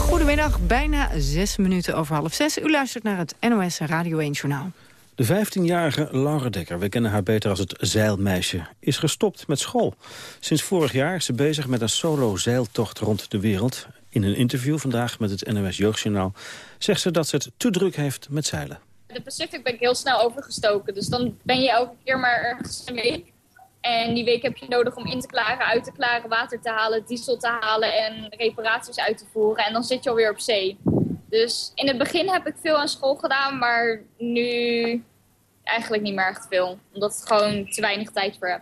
Goedemiddag, bijna zes minuten over half zes. U luistert naar het NOS Radio 1 Journaal. De 15-jarige Laura Dekker, we kennen haar beter als het zeilmeisje, is gestopt met school. Sinds vorig jaar is ze bezig met een solo-zeiltocht rond de wereld. In een interview vandaag met het NOS Jeugdjournaal zegt ze dat ze het te druk heeft met zeilen. De Pacific ben ik heel snel overgestoken, dus dan ben je elke keer maar ergens een week. En die week heb je nodig om in te klaren, uit te klaren, water te halen, diesel te halen en reparaties uit te voeren. En dan zit je alweer op zee. Dus in het begin heb ik veel aan school gedaan, maar nu eigenlijk niet meer echt veel. Omdat ik gewoon te weinig tijd voor heb.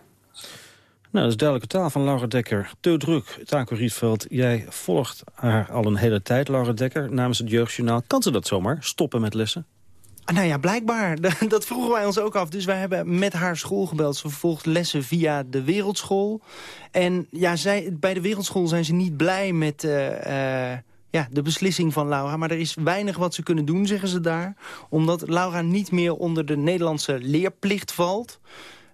Nou, dat is duidelijke taal van Laura Dekker. Te druk, Taco Rietveld. Jij volgt haar al een hele tijd, Laura Dekker, namens het Jeugdjournaal. Kan ze dat zomaar, stoppen met lessen? Ah, nou ja, blijkbaar. (laughs) Dat vroegen wij ons ook af. Dus wij hebben met haar school gebeld. Ze vervolgt lessen via de wereldschool. En ja, zij, bij de wereldschool zijn ze niet blij met... Uh, ja, de beslissing van Laura. Maar er is weinig wat ze kunnen doen, zeggen ze daar. Omdat Laura niet meer onder de Nederlandse leerplicht valt.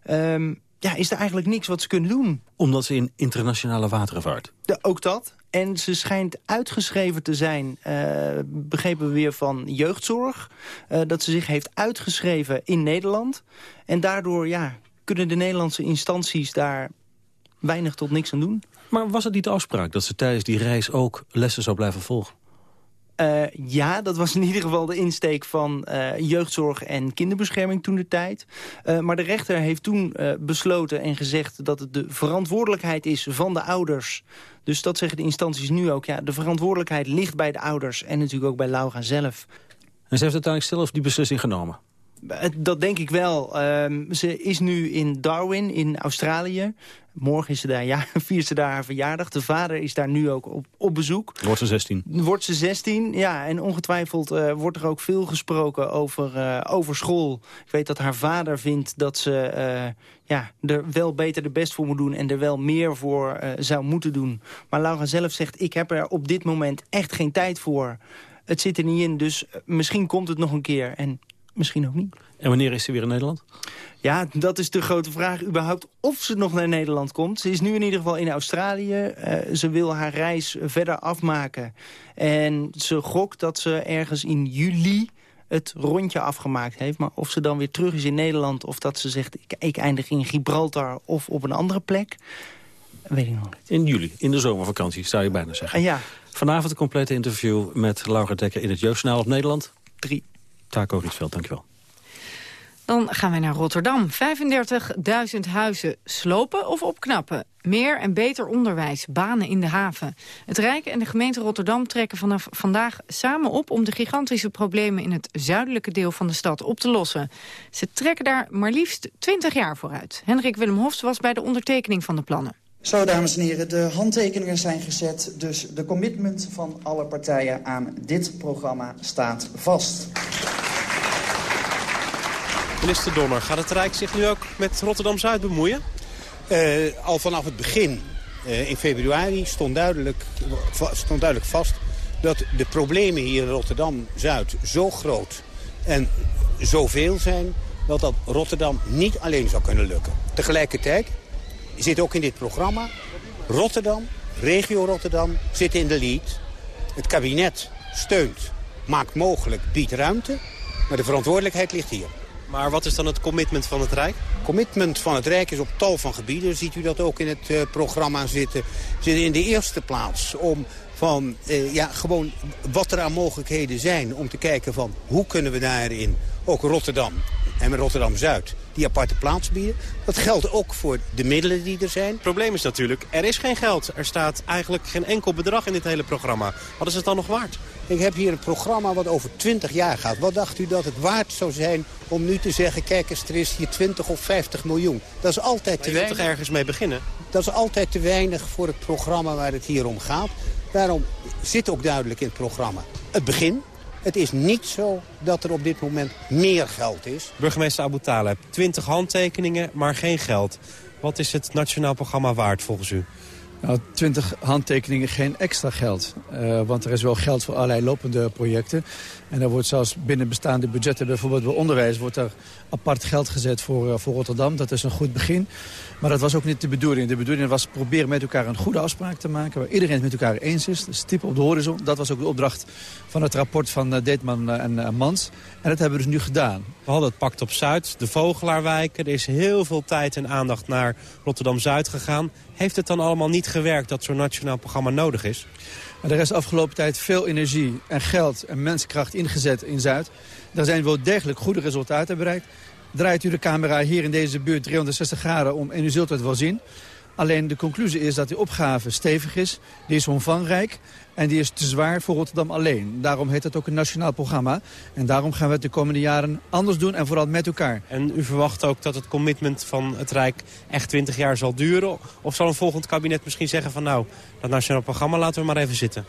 Um, ja, is er eigenlijk niks wat ze kunnen doen. Omdat ze in internationale wateren vaart? Ja, ook dat. En ze schijnt uitgeschreven te zijn, uh, begrepen we weer van jeugdzorg. Uh, dat ze zich heeft uitgeschreven in Nederland. En daardoor ja, kunnen de Nederlandse instanties daar weinig tot niks aan doen. Maar was het niet de afspraak dat ze tijdens die reis ook lessen zou blijven volgen? Uh, ja, dat was in ieder geval de insteek van uh, jeugdzorg en kinderbescherming toen de tijd. Uh, maar de rechter heeft toen besloten en gezegd dat het de verantwoordelijkheid is van de ouders. Dus dat zeggen de instanties nu ook. Ja, de verantwoordelijkheid ligt bij de ouders en natuurlijk ook bij Laura zelf. En ze heeft uiteindelijk zelf die beslissing genomen? Dat denk ik wel. Uh, ze is nu in Darwin, in Australië. Morgen is ze daar, ja, (laughs) viert ze daar haar verjaardag. De vader is daar nu ook op, op bezoek. Wordt ze 16? Wordt ze 16, ja. En ongetwijfeld uh, wordt er ook veel gesproken over, uh, over school. Ik weet dat haar vader vindt dat ze uh, ja, er wel beter de best voor moet doen... en er wel meer voor zou moeten doen. Maar Laura zelf zegt, ik heb er op dit moment echt geen tijd voor. Het zit er niet in, dus misschien komt het nog een keer. En misschien ook niet. En wanneer is ze weer in Nederland? Ja, dat is de grote vraag überhaupt of ze nog naar Nederland komt. Ze is nu in ieder geval in Australië. Uh, ze wil haar reis verder afmaken. En ze gokt dat ze ergens in juli het rondje afgemaakt heeft. Maar of ze dan weer terug is in Nederland... of dat ze zegt, ik, ik eindig in Gibraltar of op een andere plek... weet ik nog niet. In juli, in de zomervakantie, zou je bijna zeggen. Uh, ja. Vanavond een complete interview met Laura Dekker in het Jeugdjournaal op Nederland. 3. Taco Rietveld, dankjewel. Dan gaan wij naar Rotterdam. 35.000 huizen slopen of opknappen. Meer en beter onderwijs, banen in de haven. Het Rijk en de gemeente Rotterdam trekken vanaf vandaag samen op... om de gigantische problemen in het zuidelijke deel van de stad op te lossen. Ze trekken daar maar liefst 20 jaar vooruit. Hendrik Willem Hofs was bij de ondertekening van de plannen. Zo, dames en heren, de handtekeningen zijn gezet. Dus de commitment van alle partijen aan dit programma staat vast. Minister Donner, gaat het Rijk zich nu ook met Rotterdam-Zuid bemoeien? al vanaf het begin in februari stond duidelijk, stond duidelijk vast dat de problemen hier in Rotterdam-Zuid zo groot en zoveel zijn... dat dat Rotterdam niet alleen zou kunnen lukken. Tegelijkertijd zit ook in dit programma Rotterdam, regio Rotterdam, zit in de lead. Het kabinet steunt, maakt mogelijk, biedt ruimte. Maar de verantwoordelijkheid ligt hier. Maar wat is dan het commitment van het Rijk? commitment van het Rijk is op tal van gebieden. Ziet u dat ook in het uh, programma zitten. Zit in de eerste plaats om van uh, ja, gewoon wat er aan mogelijkheden zijn. Om te kijken van hoe kunnen we daarin ook Rotterdam en Rotterdam-Zuid die aparte plaats bieden. Dat geldt ook voor de middelen die er zijn. Het probleem is natuurlijk, er is geen geld. Er staat eigenlijk geen enkel bedrag in dit hele programma. Wat is het dan nog waard? Ik heb hier een programma wat over 20 jaar gaat. Wat dacht u dat het waard zou zijn om nu te zeggen... kijk eens, er is hier 20 of 50 miljoen. Dat is altijd te weinig. Je toch ergens mee beginnen? Dat is altijd te weinig voor het programma waar het hier om gaat. Daarom zit ook duidelijk in het programma het begin. Het is niet zo dat er op dit moment meer geld is. Burgemeester Abu Taleb, 20 handtekeningen, maar geen geld. Wat is het nationaal programma waard volgens u? Nou, 20 handtekeningen, geen extra geld. Uh, want er is wel geld voor allerlei lopende projecten. En er wordt zelfs binnen bestaande budgetten, bijvoorbeeld bij onderwijs... wordt er apart geld gezet voor, uh, voor Rotterdam. Dat is een goed begin. Maar dat was ook niet de bedoeling. De bedoeling was proberen met elkaar een goede afspraak te maken... waar iedereen het met elkaar eens is. Type op de horizon. Dat was ook de opdracht van het rapport van uh, Deetman en Mans. En dat hebben we dus nu gedaan. We hadden het pakt op Zuid, de Vogelaarwijken. Er is heel veel tijd en aandacht naar Rotterdam-Zuid gegaan. Heeft het dan allemaal niet gewerkt dat zo'n nationaal programma nodig is? Er is afgelopen tijd veel energie en geld en menskracht ingezet in Zuid. Daar zijn wel degelijk goede resultaten bereikt. Draait u de camera hier in deze buurt 360 graden om en u zult het wel zien. Alleen de conclusie is dat die opgave stevig is, die is omvangrijk... En die is te zwaar voor Rotterdam alleen. Daarom heet het ook een nationaal programma. En daarom gaan we het de komende jaren anders doen en vooral met elkaar. En u verwacht ook dat het commitment van het Rijk echt 20 jaar zal duren? Of zal een volgend kabinet misschien zeggen van nou, dat nationaal programma laten we maar even zitten?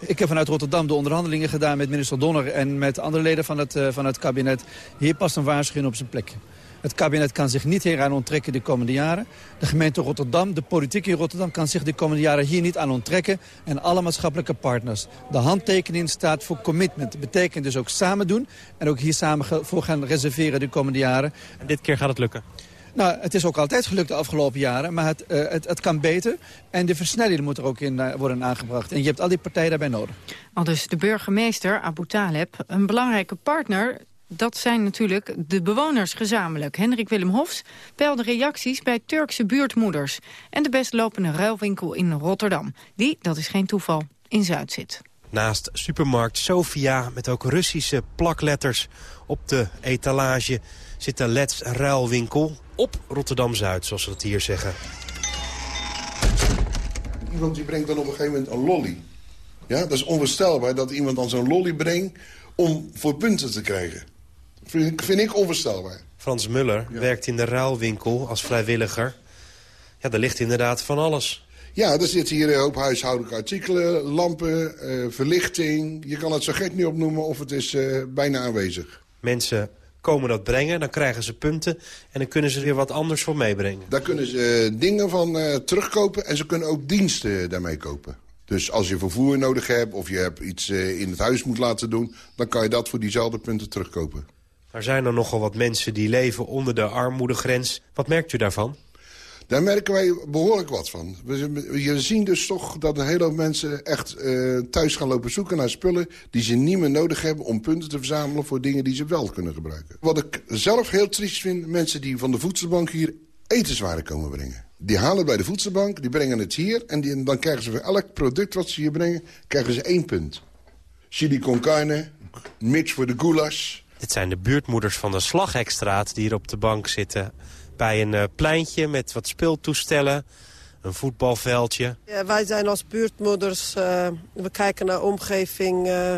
Ik heb vanuit Rotterdam de onderhandelingen gedaan met minister Donner en met andere leden van het, uh, van het kabinet. Hier past een waarschuwing op zijn plek. Het kabinet kan zich niet hieraan onttrekken de komende jaren. De gemeente Rotterdam, de politiek in Rotterdam... kan zich de komende jaren hier niet aan onttrekken. En alle maatschappelijke partners. De handtekening staat voor commitment. Dat betekent dus ook samen doen. En ook hier samen voor gaan reserveren de komende jaren. En dit keer gaat het lukken? Nou, het is ook altijd gelukt de afgelopen jaren, maar het, uh, het, het, kan beter. En de versnelling moet er ook in uh, worden aangebracht. En je hebt al die partijen daarbij nodig. Al dus de burgemeester, Abu Taleb, een belangrijke partner dat zijn natuurlijk de bewoners gezamenlijk. Hendrik Willem Hofs peilde reacties bij Turkse buurtmoeders... en de bestlopende ruilwinkel in Rotterdam. Die, dat is geen toeval, in Zuid zit. Naast supermarkt Sofia met ook Russische plakletters op de etalage... zit de Let's Ruilwinkel op Rotterdam-Zuid, zoals ze het hier zeggen. Iemand die brengt dan op een gegeven moment een lolly. Ja, dat is onvoorstelbaar dat iemand dan zo'n lolly brengt om voor punten te krijgen. Vind, vind ik onvoorstelbaar. Frans Muller werkt in de ruilwinkel als vrijwilliger. Ja, er ligt inderdaad van alles. Ja, er zitten hier een hoop huishoudelijke artikelen, lampen, uh, verlichting. Je kan het zo gek niet opnoemen of het is uh, bijna aanwezig. Mensen komen dat brengen, dan krijgen ze punten... en dan kunnen ze weer wat anders voor meebrengen. Daar kunnen ze uh, dingen van terugkopen en ze kunnen ook diensten daarmee kopen. Dus als je vervoer nodig hebt of je hebt iets in het huis moet laten doen... dan kan je dat voor diezelfde punten terugkopen. Er zijn er nogal wat mensen die leven onder de armoedegrens. Wat merkt u daarvan? Daar merken wij behoorlijk wat van. We, zien dus toch dat een hele hoop mensen echt uh, thuis gaan lopen zoeken naar spullen... die ze niet meer nodig hebben om punten te verzamelen voor dingen die ze wel kunnen gebruiken. Wat ik zelf heel triest vind, mensen die van de voedselbank hier etenswaren komen brengen. Die halen bij de voedselbank, die brengen het hier... en die, dan krijgen ze voor elk product wat ze hier brengen, krijgen ze één punt. Chili con carne, mix voor de goulash... Dit zijn de buurtmoeders van de Slagekstraat die hier op de bank zitten. Bij een uh, pleintje met wat speeltoestellen, een voetbalveldje. Ja, wij zijn als buurtmoeders, uh, we kijken naar omgeving... Uh,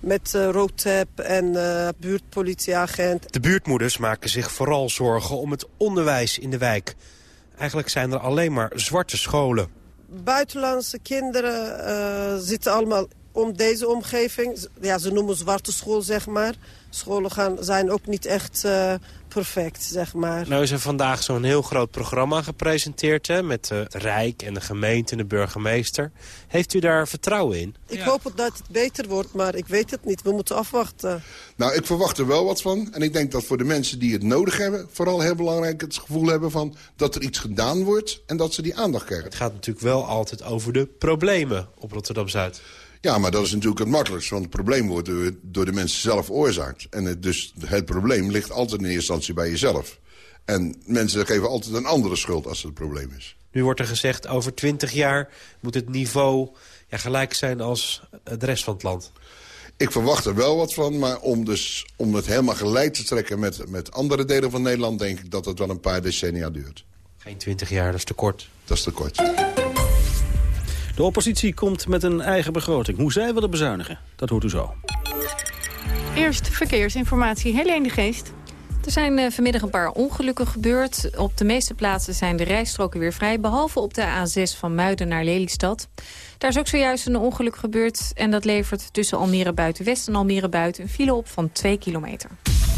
met roadtap en buurtpolitieagent. De buurtmoeders maken zich vooral zorgen om het onderwijs in de wijk. Eigenlijk zijn er alleen maar zwarte scholen. Buitenlandse kinderen zitten allemaal om deze omgeving. Ja, ze noemen zwarte school, zeg maar. Scholen gaan, zijn ook niet echt uh, perfect, zeg maar. Nou is er vandaag zo'n heel groot programma gepresenteerd... Hè, met het Rijk en de gemeente en de burgemeester. Heeft u daar vertrouwen in? Ik hoop dat het beter wordt, maar ik weet het niet. We moeten afwachten. Nou, ik verwacht er wel wat van. En ik denk dat voor de mensen die het nodig hebben... vooral heel belangrijk het gevoel hebben van dat er iets gedaan wordt... en dat ze die aandacht krijgen. Het gaat natuurlijk wel altijd over de problemen op Rotterdam-Zuid. Ja, maar dat is natuurlijk het makkelijkst. Want het probleem wordt door, de mensen zelf veroorzaakt. En het, dus het probleem ligt altijd in eerste instantie bij jezelf. En mensen geven altijd een andere schuld als het een probleem is. Nu wordt er gezegd, over twintig jaar moet het niveau ja, gelijk zijn als de rest van het land. Ik verwacht er wel wat van, maar om, dus, om het helemaal gelijk te trekken met, met andere delen van Nederland... denk ik dat het wel een paar decennia duurt. Geen twintig jaar, dat is te kort. Dat is te kort. De oppositie komt met een eigen begroting. Hoe zij willen bezuinigen, dat hoort u zo. Eerst verkeersinformatie. Helene de Geest. Er zijn uh, vanmiddag een paar ongelukken gebeurd. Op de meeste plaatsen zijn de rijstroken weer vrij... behalve op de A6 van Muiden naar Lelystad. Daar is ook zojuist een ongeluk gebeurd... en dat levert tussen Almere Buiten-West en Almere Buiten... een file op van 2 kilometer.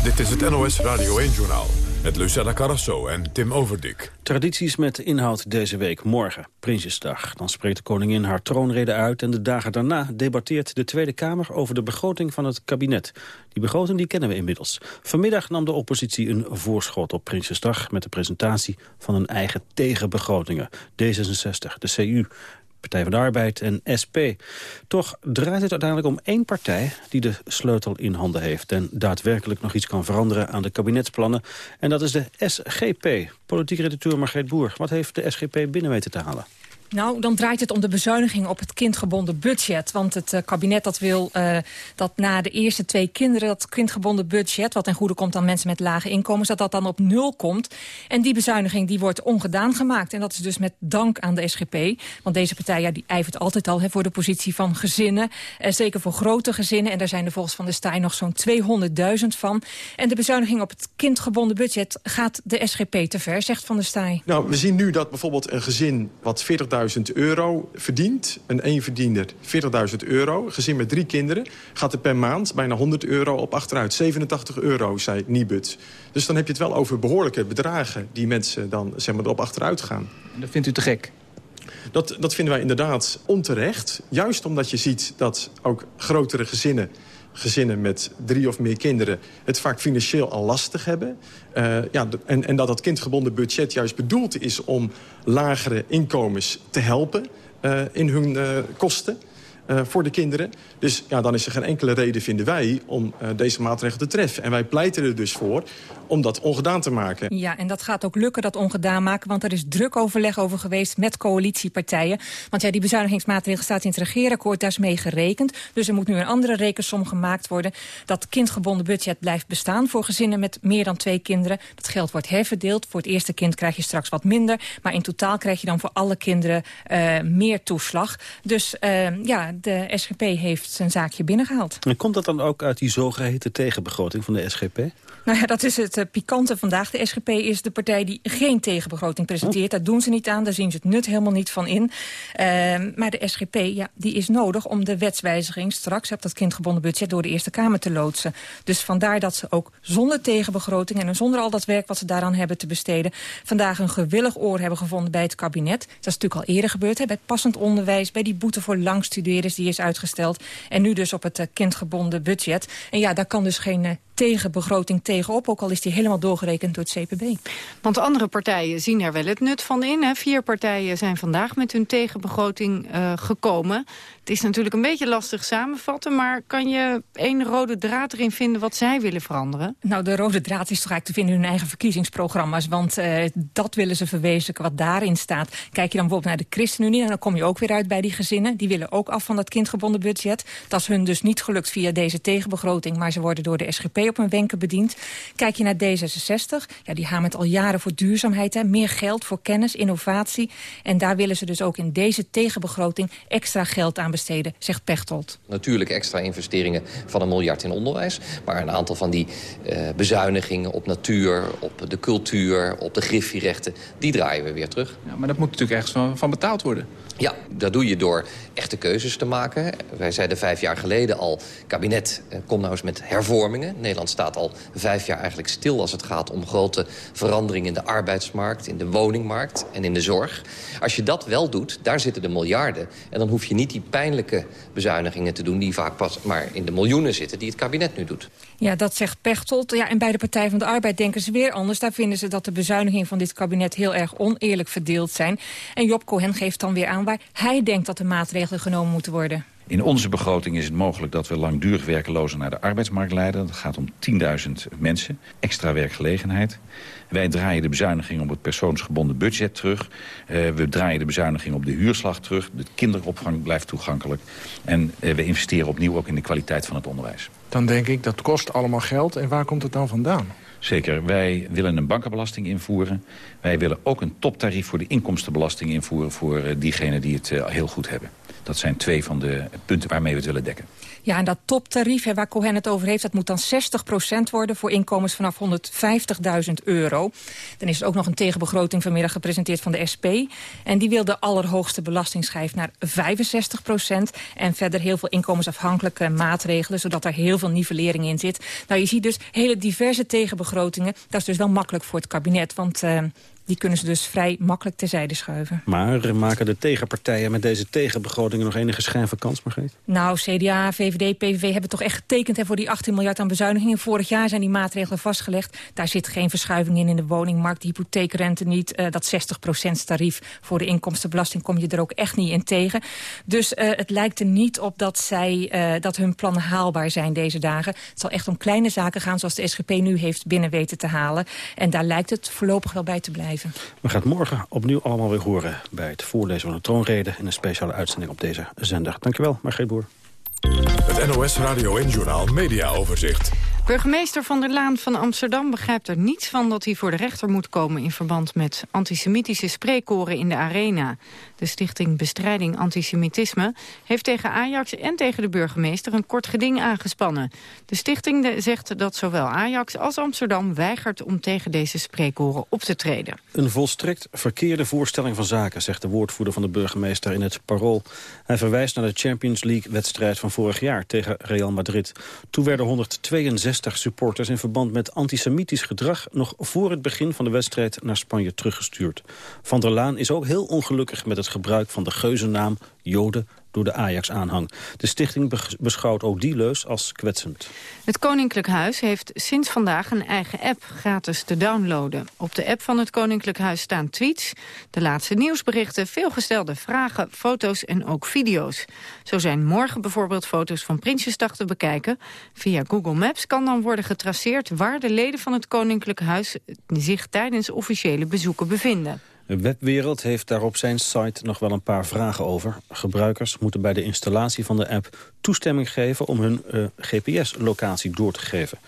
Dit is het NOS Radio 1-journaal met Lucella Carrasso en Tim Overdik. Tradities met inhoud deze week. Morgen, Prinsjesdag. Dan spreekt de koningin haar troonrede uit... en de dagen daarna debatteert de Tweede Kamer over de begroting van het kabinet. Die begroting die kennen we inmiddels. Vanmiddag nam de oppositie een voorschot op Prinsjesdag... met de presentatie van een eigen tegenbegrotingen. D66, de CU, Partij van de Arbeid en SP. Toch draait het uiteindelijk om één partij die de sleutel in handen heeft... en daadwerkelijk nog iets kan veranderen aan de kabinetsplannen. En dat is de SGP. Politiek redacteur Margreet Boer. Wat heeft de SGP binnen weten te halen? Nou, dan draait het om de bezuiniging op het kindgebonden budget. Want het uh, kabinet dat wil uh, dat na de eerste twee kinderen... dat kindgebonden budget, wat ten goede komt aan mensen met lage inkomens... dat dat dan op nul komt. En die bezuiniging die wordt ongedaan gemaakt. En dat is dus met dank aan de SGP. Want deze partij ja, die ijvert altijd al voor de positie van gezinnen. Uh, zeker voor grote gezinnen. En daar zijn er volgens Van de Staaij nog zo'n 200.000 van. En de bezuiniging op het kindgebonden budget gaat de SGP te ver, zegt Van de Staaij. Nou, we zien nu dat bijvoorbeeld een gezin wat 40.000 euro verdient. Een eenverdiener 40.000 euro. Gezin met drie kinderen gaat er per maand bijna 100 euro op achteruit. 87 euro, zei Nibud. Dus dan heb je het wel over behoorlijke bedragen... die mensen dan zeg maar, erop achteruit gaan. Dat vindt u te gek? Dat, dat vinden wij inderdaad onterecht. Juist omdat je ziet dat ook grotere gezinnen gezinnen met drie of meer kinderen... het vaak financieel al lastig hebben. Uh, ja, en, en dat dat kindgebonden budget juist bedoeld is... om lagere inkomens te helpen uh, in hun uh, kosten... Uh, voor de kinderen. Dus ja, dan is er geen enkele reden, vinden wij, om uh, deze maatregel te treffen. En wij pleiten er dus voor om dat ongedaan te maken. Ja, en dat gaat ook lukken, dat ongedaan maken. Want er is druk overleg over geweest met coalitiepartijen. Want ja, die bezuinigingsmaatregel staat in het regeerakkoord, daar is mee gerekend. Dus er moet nu een andere rekensom gemaakt worden. Dat kindgebonden budget blijft bestaan voor gezinnen met meer dan twee kinderen. Dat geld wordt herverdeeld. Voor het eerste kind krijg je straks wat minder. Maar in totaal krijg je dan voor alle kinderen uh, meer toeslag. Dus uh, de SGP heeft zijn zaakje binnengehaald. En komt dat dan ook uit die zogeheten tegenbegroting van de SGP? Nou ja, dat is het uh, pikante vandaag. De SGP is de partij die geen tegenbegroting presenteert. Daar doen ze niet aan, daar zien ze het nut helemaal niet van in. Uh, maar de SGP, ja, die is nodig om de wetswijziging straks... op dat kindgebonden budget door de Eerste Kamer te loodsen. Dus vandaar dat ze ook zonder tegenbegroting... en zonder al dat werk wat ze daaraan hebben te besteden... vandaag een gewillig oor hebben gevonden bij het kabinet. Dat is natuurlijk al eerder gebeurd, hè, bij het passend onderwijs... bij die boete voor langstudeerders die is uitgesteld. En nu dus op het uh, kindgebonden budget. En ja, daar kan dus geen uh, tegenbegroting tegenop. Ook al is die helemaal doorgerekend door het CPB. Want andere partijen zien er wel het nut van in. Hè? Vier partijen zijn vandaag met hun tegenbegroting uh, gekomen. Het is natuurlijk een beetje lastig samenvatten... maar kan je één rode draad erin vinden wat zij willen veranderen? Nou, de rode draad is toch eigenlijk te vinden in hun eigen verkiezingsprogramma's. Want uh, dat willen ze verwezenlijken wat daarin staat. Kijk je dan bijvoorbeeld naar de ChristenUnie... en dan kom je ook weer uit bij die gezinnen. Die willen ook af van dat kindgebonden budget. Dat is hun dus niet gelukt via deze tegenbegroting... maar ze worden door de SGP op hun wenken bediend. Kijk je naar D66, ja, die hamert al jaren voor duurzaamheid. Hè. Meer geld voor kennis, innovatie. En daar willen ze dus ook in deze tegenbegroting extra geld aan besteden, zegt Pechtold. Natuurlijk extra investeringen van een miljard in onderwijs. Maar een aantal van die uh, bezuinigingen op natuur, op de cultuur, op de griffierechten... die draaien we weer terug. Ja, maar dat moet natuurlijk ergens van, van betaald worden. Ja, dat doe je door echte keuzes te maken. Wij zeiden vijf jaar geleden al, kabinet, kom nou eens met hervormingen. Nederland staat al vijf jaar eigenlijk stil... als het gaat om grote veranderingen in de arbeidsmarkt... in de woningmarkt en in de zorg. Als je dat wel doet, daar zitten de miljarden. En dan hoef je niet die pijnlijke bezuinigingen te doen... die vaak pas maar in de miljoenen zitten, die het kabinet nu doet. Ja, dat zegt Pechtold. Ja, en bij de Partij van de Arbeid denken ze weer anders. Daar vinden ze dat de bezuinigingen van dit kabinet heel erg oneerlijk verdeeld zijn. En Job Cohen geeft dan weer aan waar hij denkt dat de maatregelen genomen moeten worden. In onze begroting is het mogelijk dat we langdurig werkelozen naar de arbeidsmarkt leiden. Dat gaat om 10.000 mensen, extra werkgelegenheid. Wij draaien de bezuiniging op het persoonsgebonden budget terug. Uh, we draaien de bezuiniging op de huurslag terug. De kinderopvang blijft toegankelijk. En uh, we investeren opnieuw ook in de kwaliteit van het onderwijs. Dan denk ik, dat kost allemaal geld. En waar komt het dan vandaan? Zeker. Wij willen een bankenbelasting invoeren. Wij willen ook een toptarief voor de inkomstenbelasting invoeren... voor uh, diegenen die het heel goed hebben. Dat zijn twee van de punten waarmee we het willen dekken. Ja, en dat toptarief waar Cohen het over heeft... dat moet dan 60% worden voor inkomens vanaf 150.000 euro. Dan is er ook nog een tegenbegroting vanmiddag gepresenteerd van de SP. En die wil de allerhoogste belastingschijf naar 65% En verder heel veel inkomensafhankelijke maatregelen... zodat er heel veel nivellering in zit. Nou, je ziet dus hele diverse tegenbegrotingen. Dat is dus wel makkelijk voor het kabinet, want... Uh, die kunnen ze dus vrij makkelijk terzijde schuiven. Maar maken de tegenpartijen met deze tegenbegrotingen nog enige schijn van kans, Margreet? Nou, CDA, VVD, PVV hebben toch echt getekend hè, voor die 18 miljard aan bezuinigingen. Vorig jaar zijn die maatregelen vastgelegd. Daar zit geen verschuiving in in de woningmarkt, de hypotheekrente niet. Uh, dat 60% tarief voor de inkomstenbelasting kom je er ook echt niet in tegen. Dus uh, het lijkt er niet op dat, zij, uh, dat hun plannen haalbaar zijn deze dagen. Het zal echt om kleine zaken gaan zoals de SGP nu heeft binnen weten te halen. En daar lijkt het voorlopig wel bij te blijven. We gaan het morgen opnieuw allemaal weer horen... bij het voorlezen van de troonrede... in een speciale uitzending op deze zender. Dankjewel, Margreet Boer. Het NOS Radio en Journaal Media Overzicht. Burgemeester Van der Laan van Amsterdam begrijpt er niets van dat hij voor de rechter moet komen in verband met antisemitische spreekkoren in de arena. De stichting Bestrijding Antisemitisme heeft tegen Ajax en tegen de burgemeester een kort geding aangespannen. De stichting zegt dat zowel Ajax als Amsterdam weigert om tegen deze spreekkoren op te treden. Een volstrekt verkeerde voorstelling van zaken, zegt de woordvoerder van de burgemeester in het Parool. Hij verwijst naar de Champions League-wedstrijd van vorig jaar tegen Real Madrid. Toen werden 162 60 supporters in verband met antisemitisch gedrag... nog voor het begin van de wedstrijd naar Spanje teruggestuurd. Van der Laan is ook heel ongelukkig met het gebruik van de geuzennaam Joden door de Ajax-aanhang. De stichting beschouwt ook die leus als kwetsend. Het Koninklijk Huis heeft sinds vandaag een eigen app gratis te downloaden. Op de app van het Koninklijk Huis staan tweets, de laatste nieuwsberichten... veelgestelde vragen, foto's en ook video's. Zo zijn morgen bijvoorbeeld foto's van Prinsjesdag te bekijken. Via Google Maps kan dan worden getraceerd... waar de leden van het Koninklijk Huis zich tijdens officiële bezoeken bevinden. De webwereld heeft daar op zijn site nog wel een paar vragen over. Gebruikers moeten bij de installatie van de app toestemming geven om hun uh, GPS-locatie door te geven.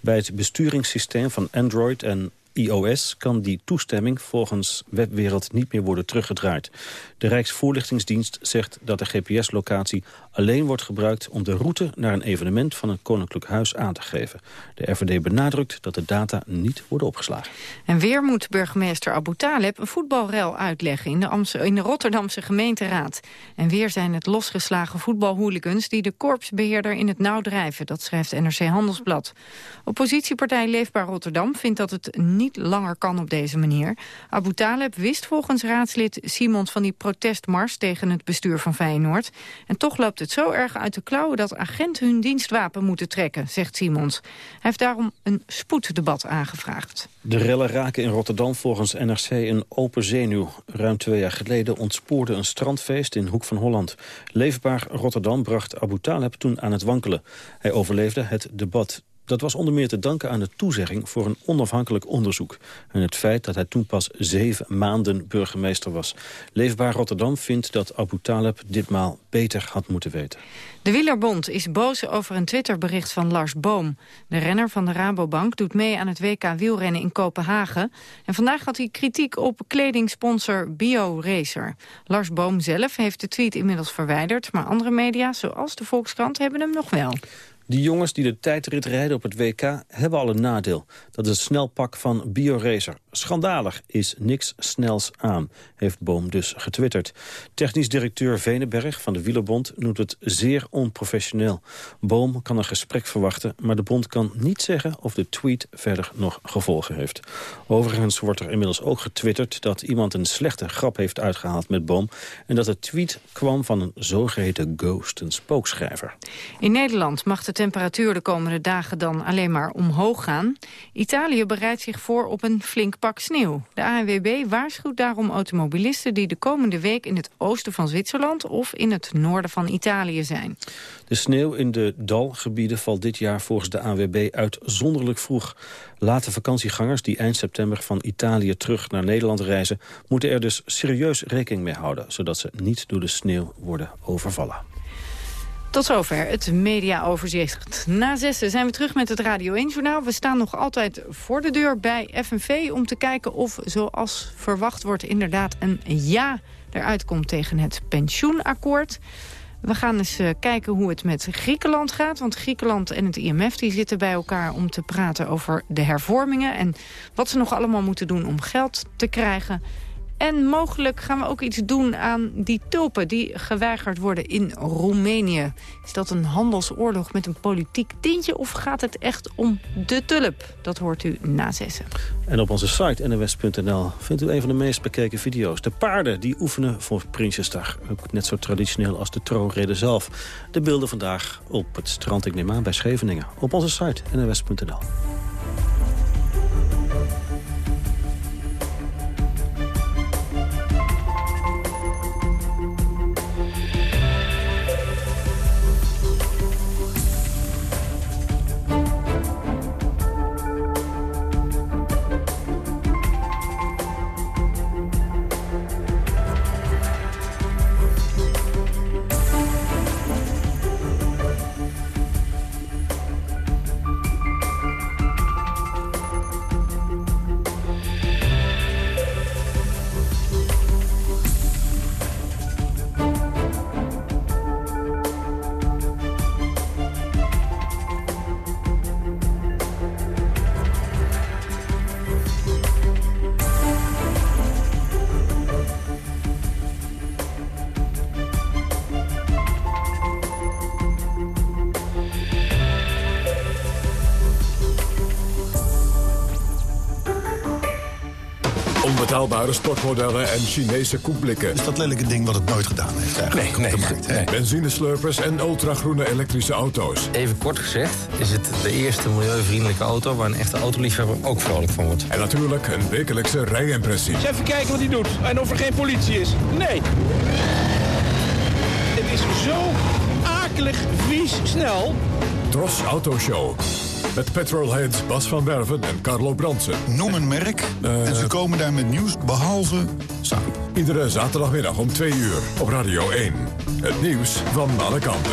Bij het besturingssysteem van Android en iOS kan die toestemming volgens Webwereld niet meer worden teruggedraaid. De Rijksvoorlichtingsdienst zegt dat de GPS-locatie alleen wordt gebruikt om de route naar een evenement van een koninklijk huis aan te geven. De RVD benadrukt dat de data niet worden opgeslagen. En weer moet burgemeester Abu Taleb een voetbalrel uitleggen in de, in de Rotterdamse gemeenteraad. En weer zijn het losgeslagen voetbalhooligans die de korpsbeheerder in het nauw drijven. Dat schrijft NRC Handelsblad. Oppositiepartij Leefbaar Rotterdam vindt dat het niet langer kan op deze manier. Abu Taleb wist volgens raadslid Simons van die protestmars tegen het bestuur van Feyenoord. En toch loopt het zo erg uit de klauwen dat agenten hun dienstwapen moeten trekken, zegt Simons. Hij heeft daarom een spoeddebat aangevraagd. De rellen raken in Rotterdam volgens NRC een open zenuw. Ruim twee jaar geleden ontspoorde een strandfeest in Hoek van Holland. Leefbaar Rotterdam bracht Abu Taleb toen aan het wankelen. Hij overleefde het debat dat was onder meer te danken aan de toezegging voor een onafhankelijk onderzoek. En het feit dat hij toen pas zeven maanden burgemeester was. Leefbaar Rotterdam vindt dat Abu Taleb ditmaal beter had moeten weten. De Wielerbond is boos over een Twitterbericht van Lars Boom. De renner van de Rabobank doet mee aan het WK wielrennen in Kopenhagen. En vandaag had hij kritiek op kledingsponsor BioRacer. Lars Boom zelf heeft de tweet inmiddels verwijderd... maar andere media, zoals de Volkskrant, hebben hem nog wel. Die jongens die de tijdrit rijden op het WK hebben al een nadeel. Dat is het snelpak van BioRacer. Schandalig is niks snels aan, heeft Boom dus getwitterd. Technisch directeur Venenberg van de Wielerbond noemt het zeer onprofessioneel. Boom kan een gesprek verwachten, maar de bond kan niet zeggen of de tweet verder nog gevolgen heeft. Overigens wordt er inmiddels ook getwitterd dat iemand een slechte grap heeft uitgehaald met Boom en dat de tweet kwam van een zogeheten ghost, een spookschrijver. In Nederland mag de temperatuur de komende dagen dan alleen maar omhoog gaan. Italië bereidt zich voor op een flink pak sneeuw. De ANWB waarschuwt daarom automobilisten die de komende week in het oosten van Zwitserland of in het noorden van Italië zijn. De sneeuw in de dalgebieden valt dit jaar volgens de ANWB uitzonderlijk vroeg. Late vakantiegangers die eind september van Italië terug naar Nederland reizen... moeten er dus serieus rekening mee houden... zodat ze niet door de sneeuw worden overvallen. Tot zover het mediaoverzicht. Na zessen zijn we terug met het Radio 1-journaal. We staan nog altijd voor de deur bij FNV om te kijken of, zoals verwacht wordt... inderdaad een ja eruit komt tegen het pensioenakkoord. We gaan eens uh, kijken hoe het met Griekenland gaat. Want Griekenland en het IMF die zitten bij elkaar om te praten over de hervormingen... en wat ze nog allemaal moeten doen om geld te krijgen. En mogelijk gaan we ook iets doen aan die tulpen die geweigerd worden in Roemenië. Is dat een handelsoorlog met een politiek tintje of gaat het echt om de tulp? Dat hoort u na zessen. En op onze site nws.nl vindt u een van de meest bekeken video's. De paarden die oefenen voor Prinsjesdag. Ook net zo traditioneel als de troonrede zelf. De beelden vandaag op het strand, ik neem aan, bij Scheveningen. Op onze site nws.nl. Onbetaalbare sportmodellen en Chinese koekblikken. Is dat lelijke ding wat het nooit gedaan heeft eigenlijk? Nee, nee, nee. Benzineslurpers en ultragroene elektrische auto's. Even kort gezegd is het de eerste milieuvriendelijke auto... waar een echte autoliefhebber ook vrolijk van wordt. En natuurlijk een wekelijkse rijimpressie. Even kijken wat hij doet en of er geen politie is. Nee. Het is zo akelig vies snel. Tros Autoshow. Met petrolheads Bas van Werven en Carlo Bransen. Noem een merk en ze komen daar met nieuws behalve samen. Iedere zaterdagmiddag om 2 uur op Radio 1. Het nieuws van alle kanten.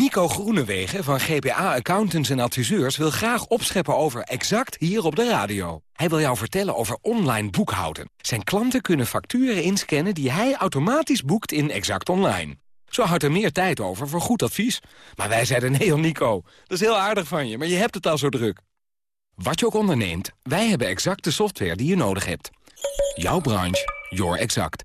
Nico Groenewegen van GPA Accountants en Adviseurs wil graag opscheppen over Exact hier op de radio. Hij wil jou vertellen over online boekhouden. Zijn klanten kunnen facturen inscannen die hij automatisch boekt in Exact Online. Zo houdt er meer tijd over voor goed advies. Maar wij zeiden nee Nico, dat is heel aardig van je, maar je hebt het al zo druk. Wat je ook onderneemt, wij hebben exact de software die je nodig hebt. Jouw branche, your exact.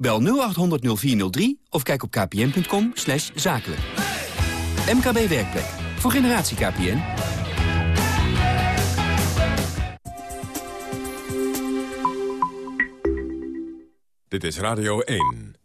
Bel 0800 0403 of kijk op kpn.com zakelijk. MKB Werkplek. Voor generatie KPN. Dit is Radio 1.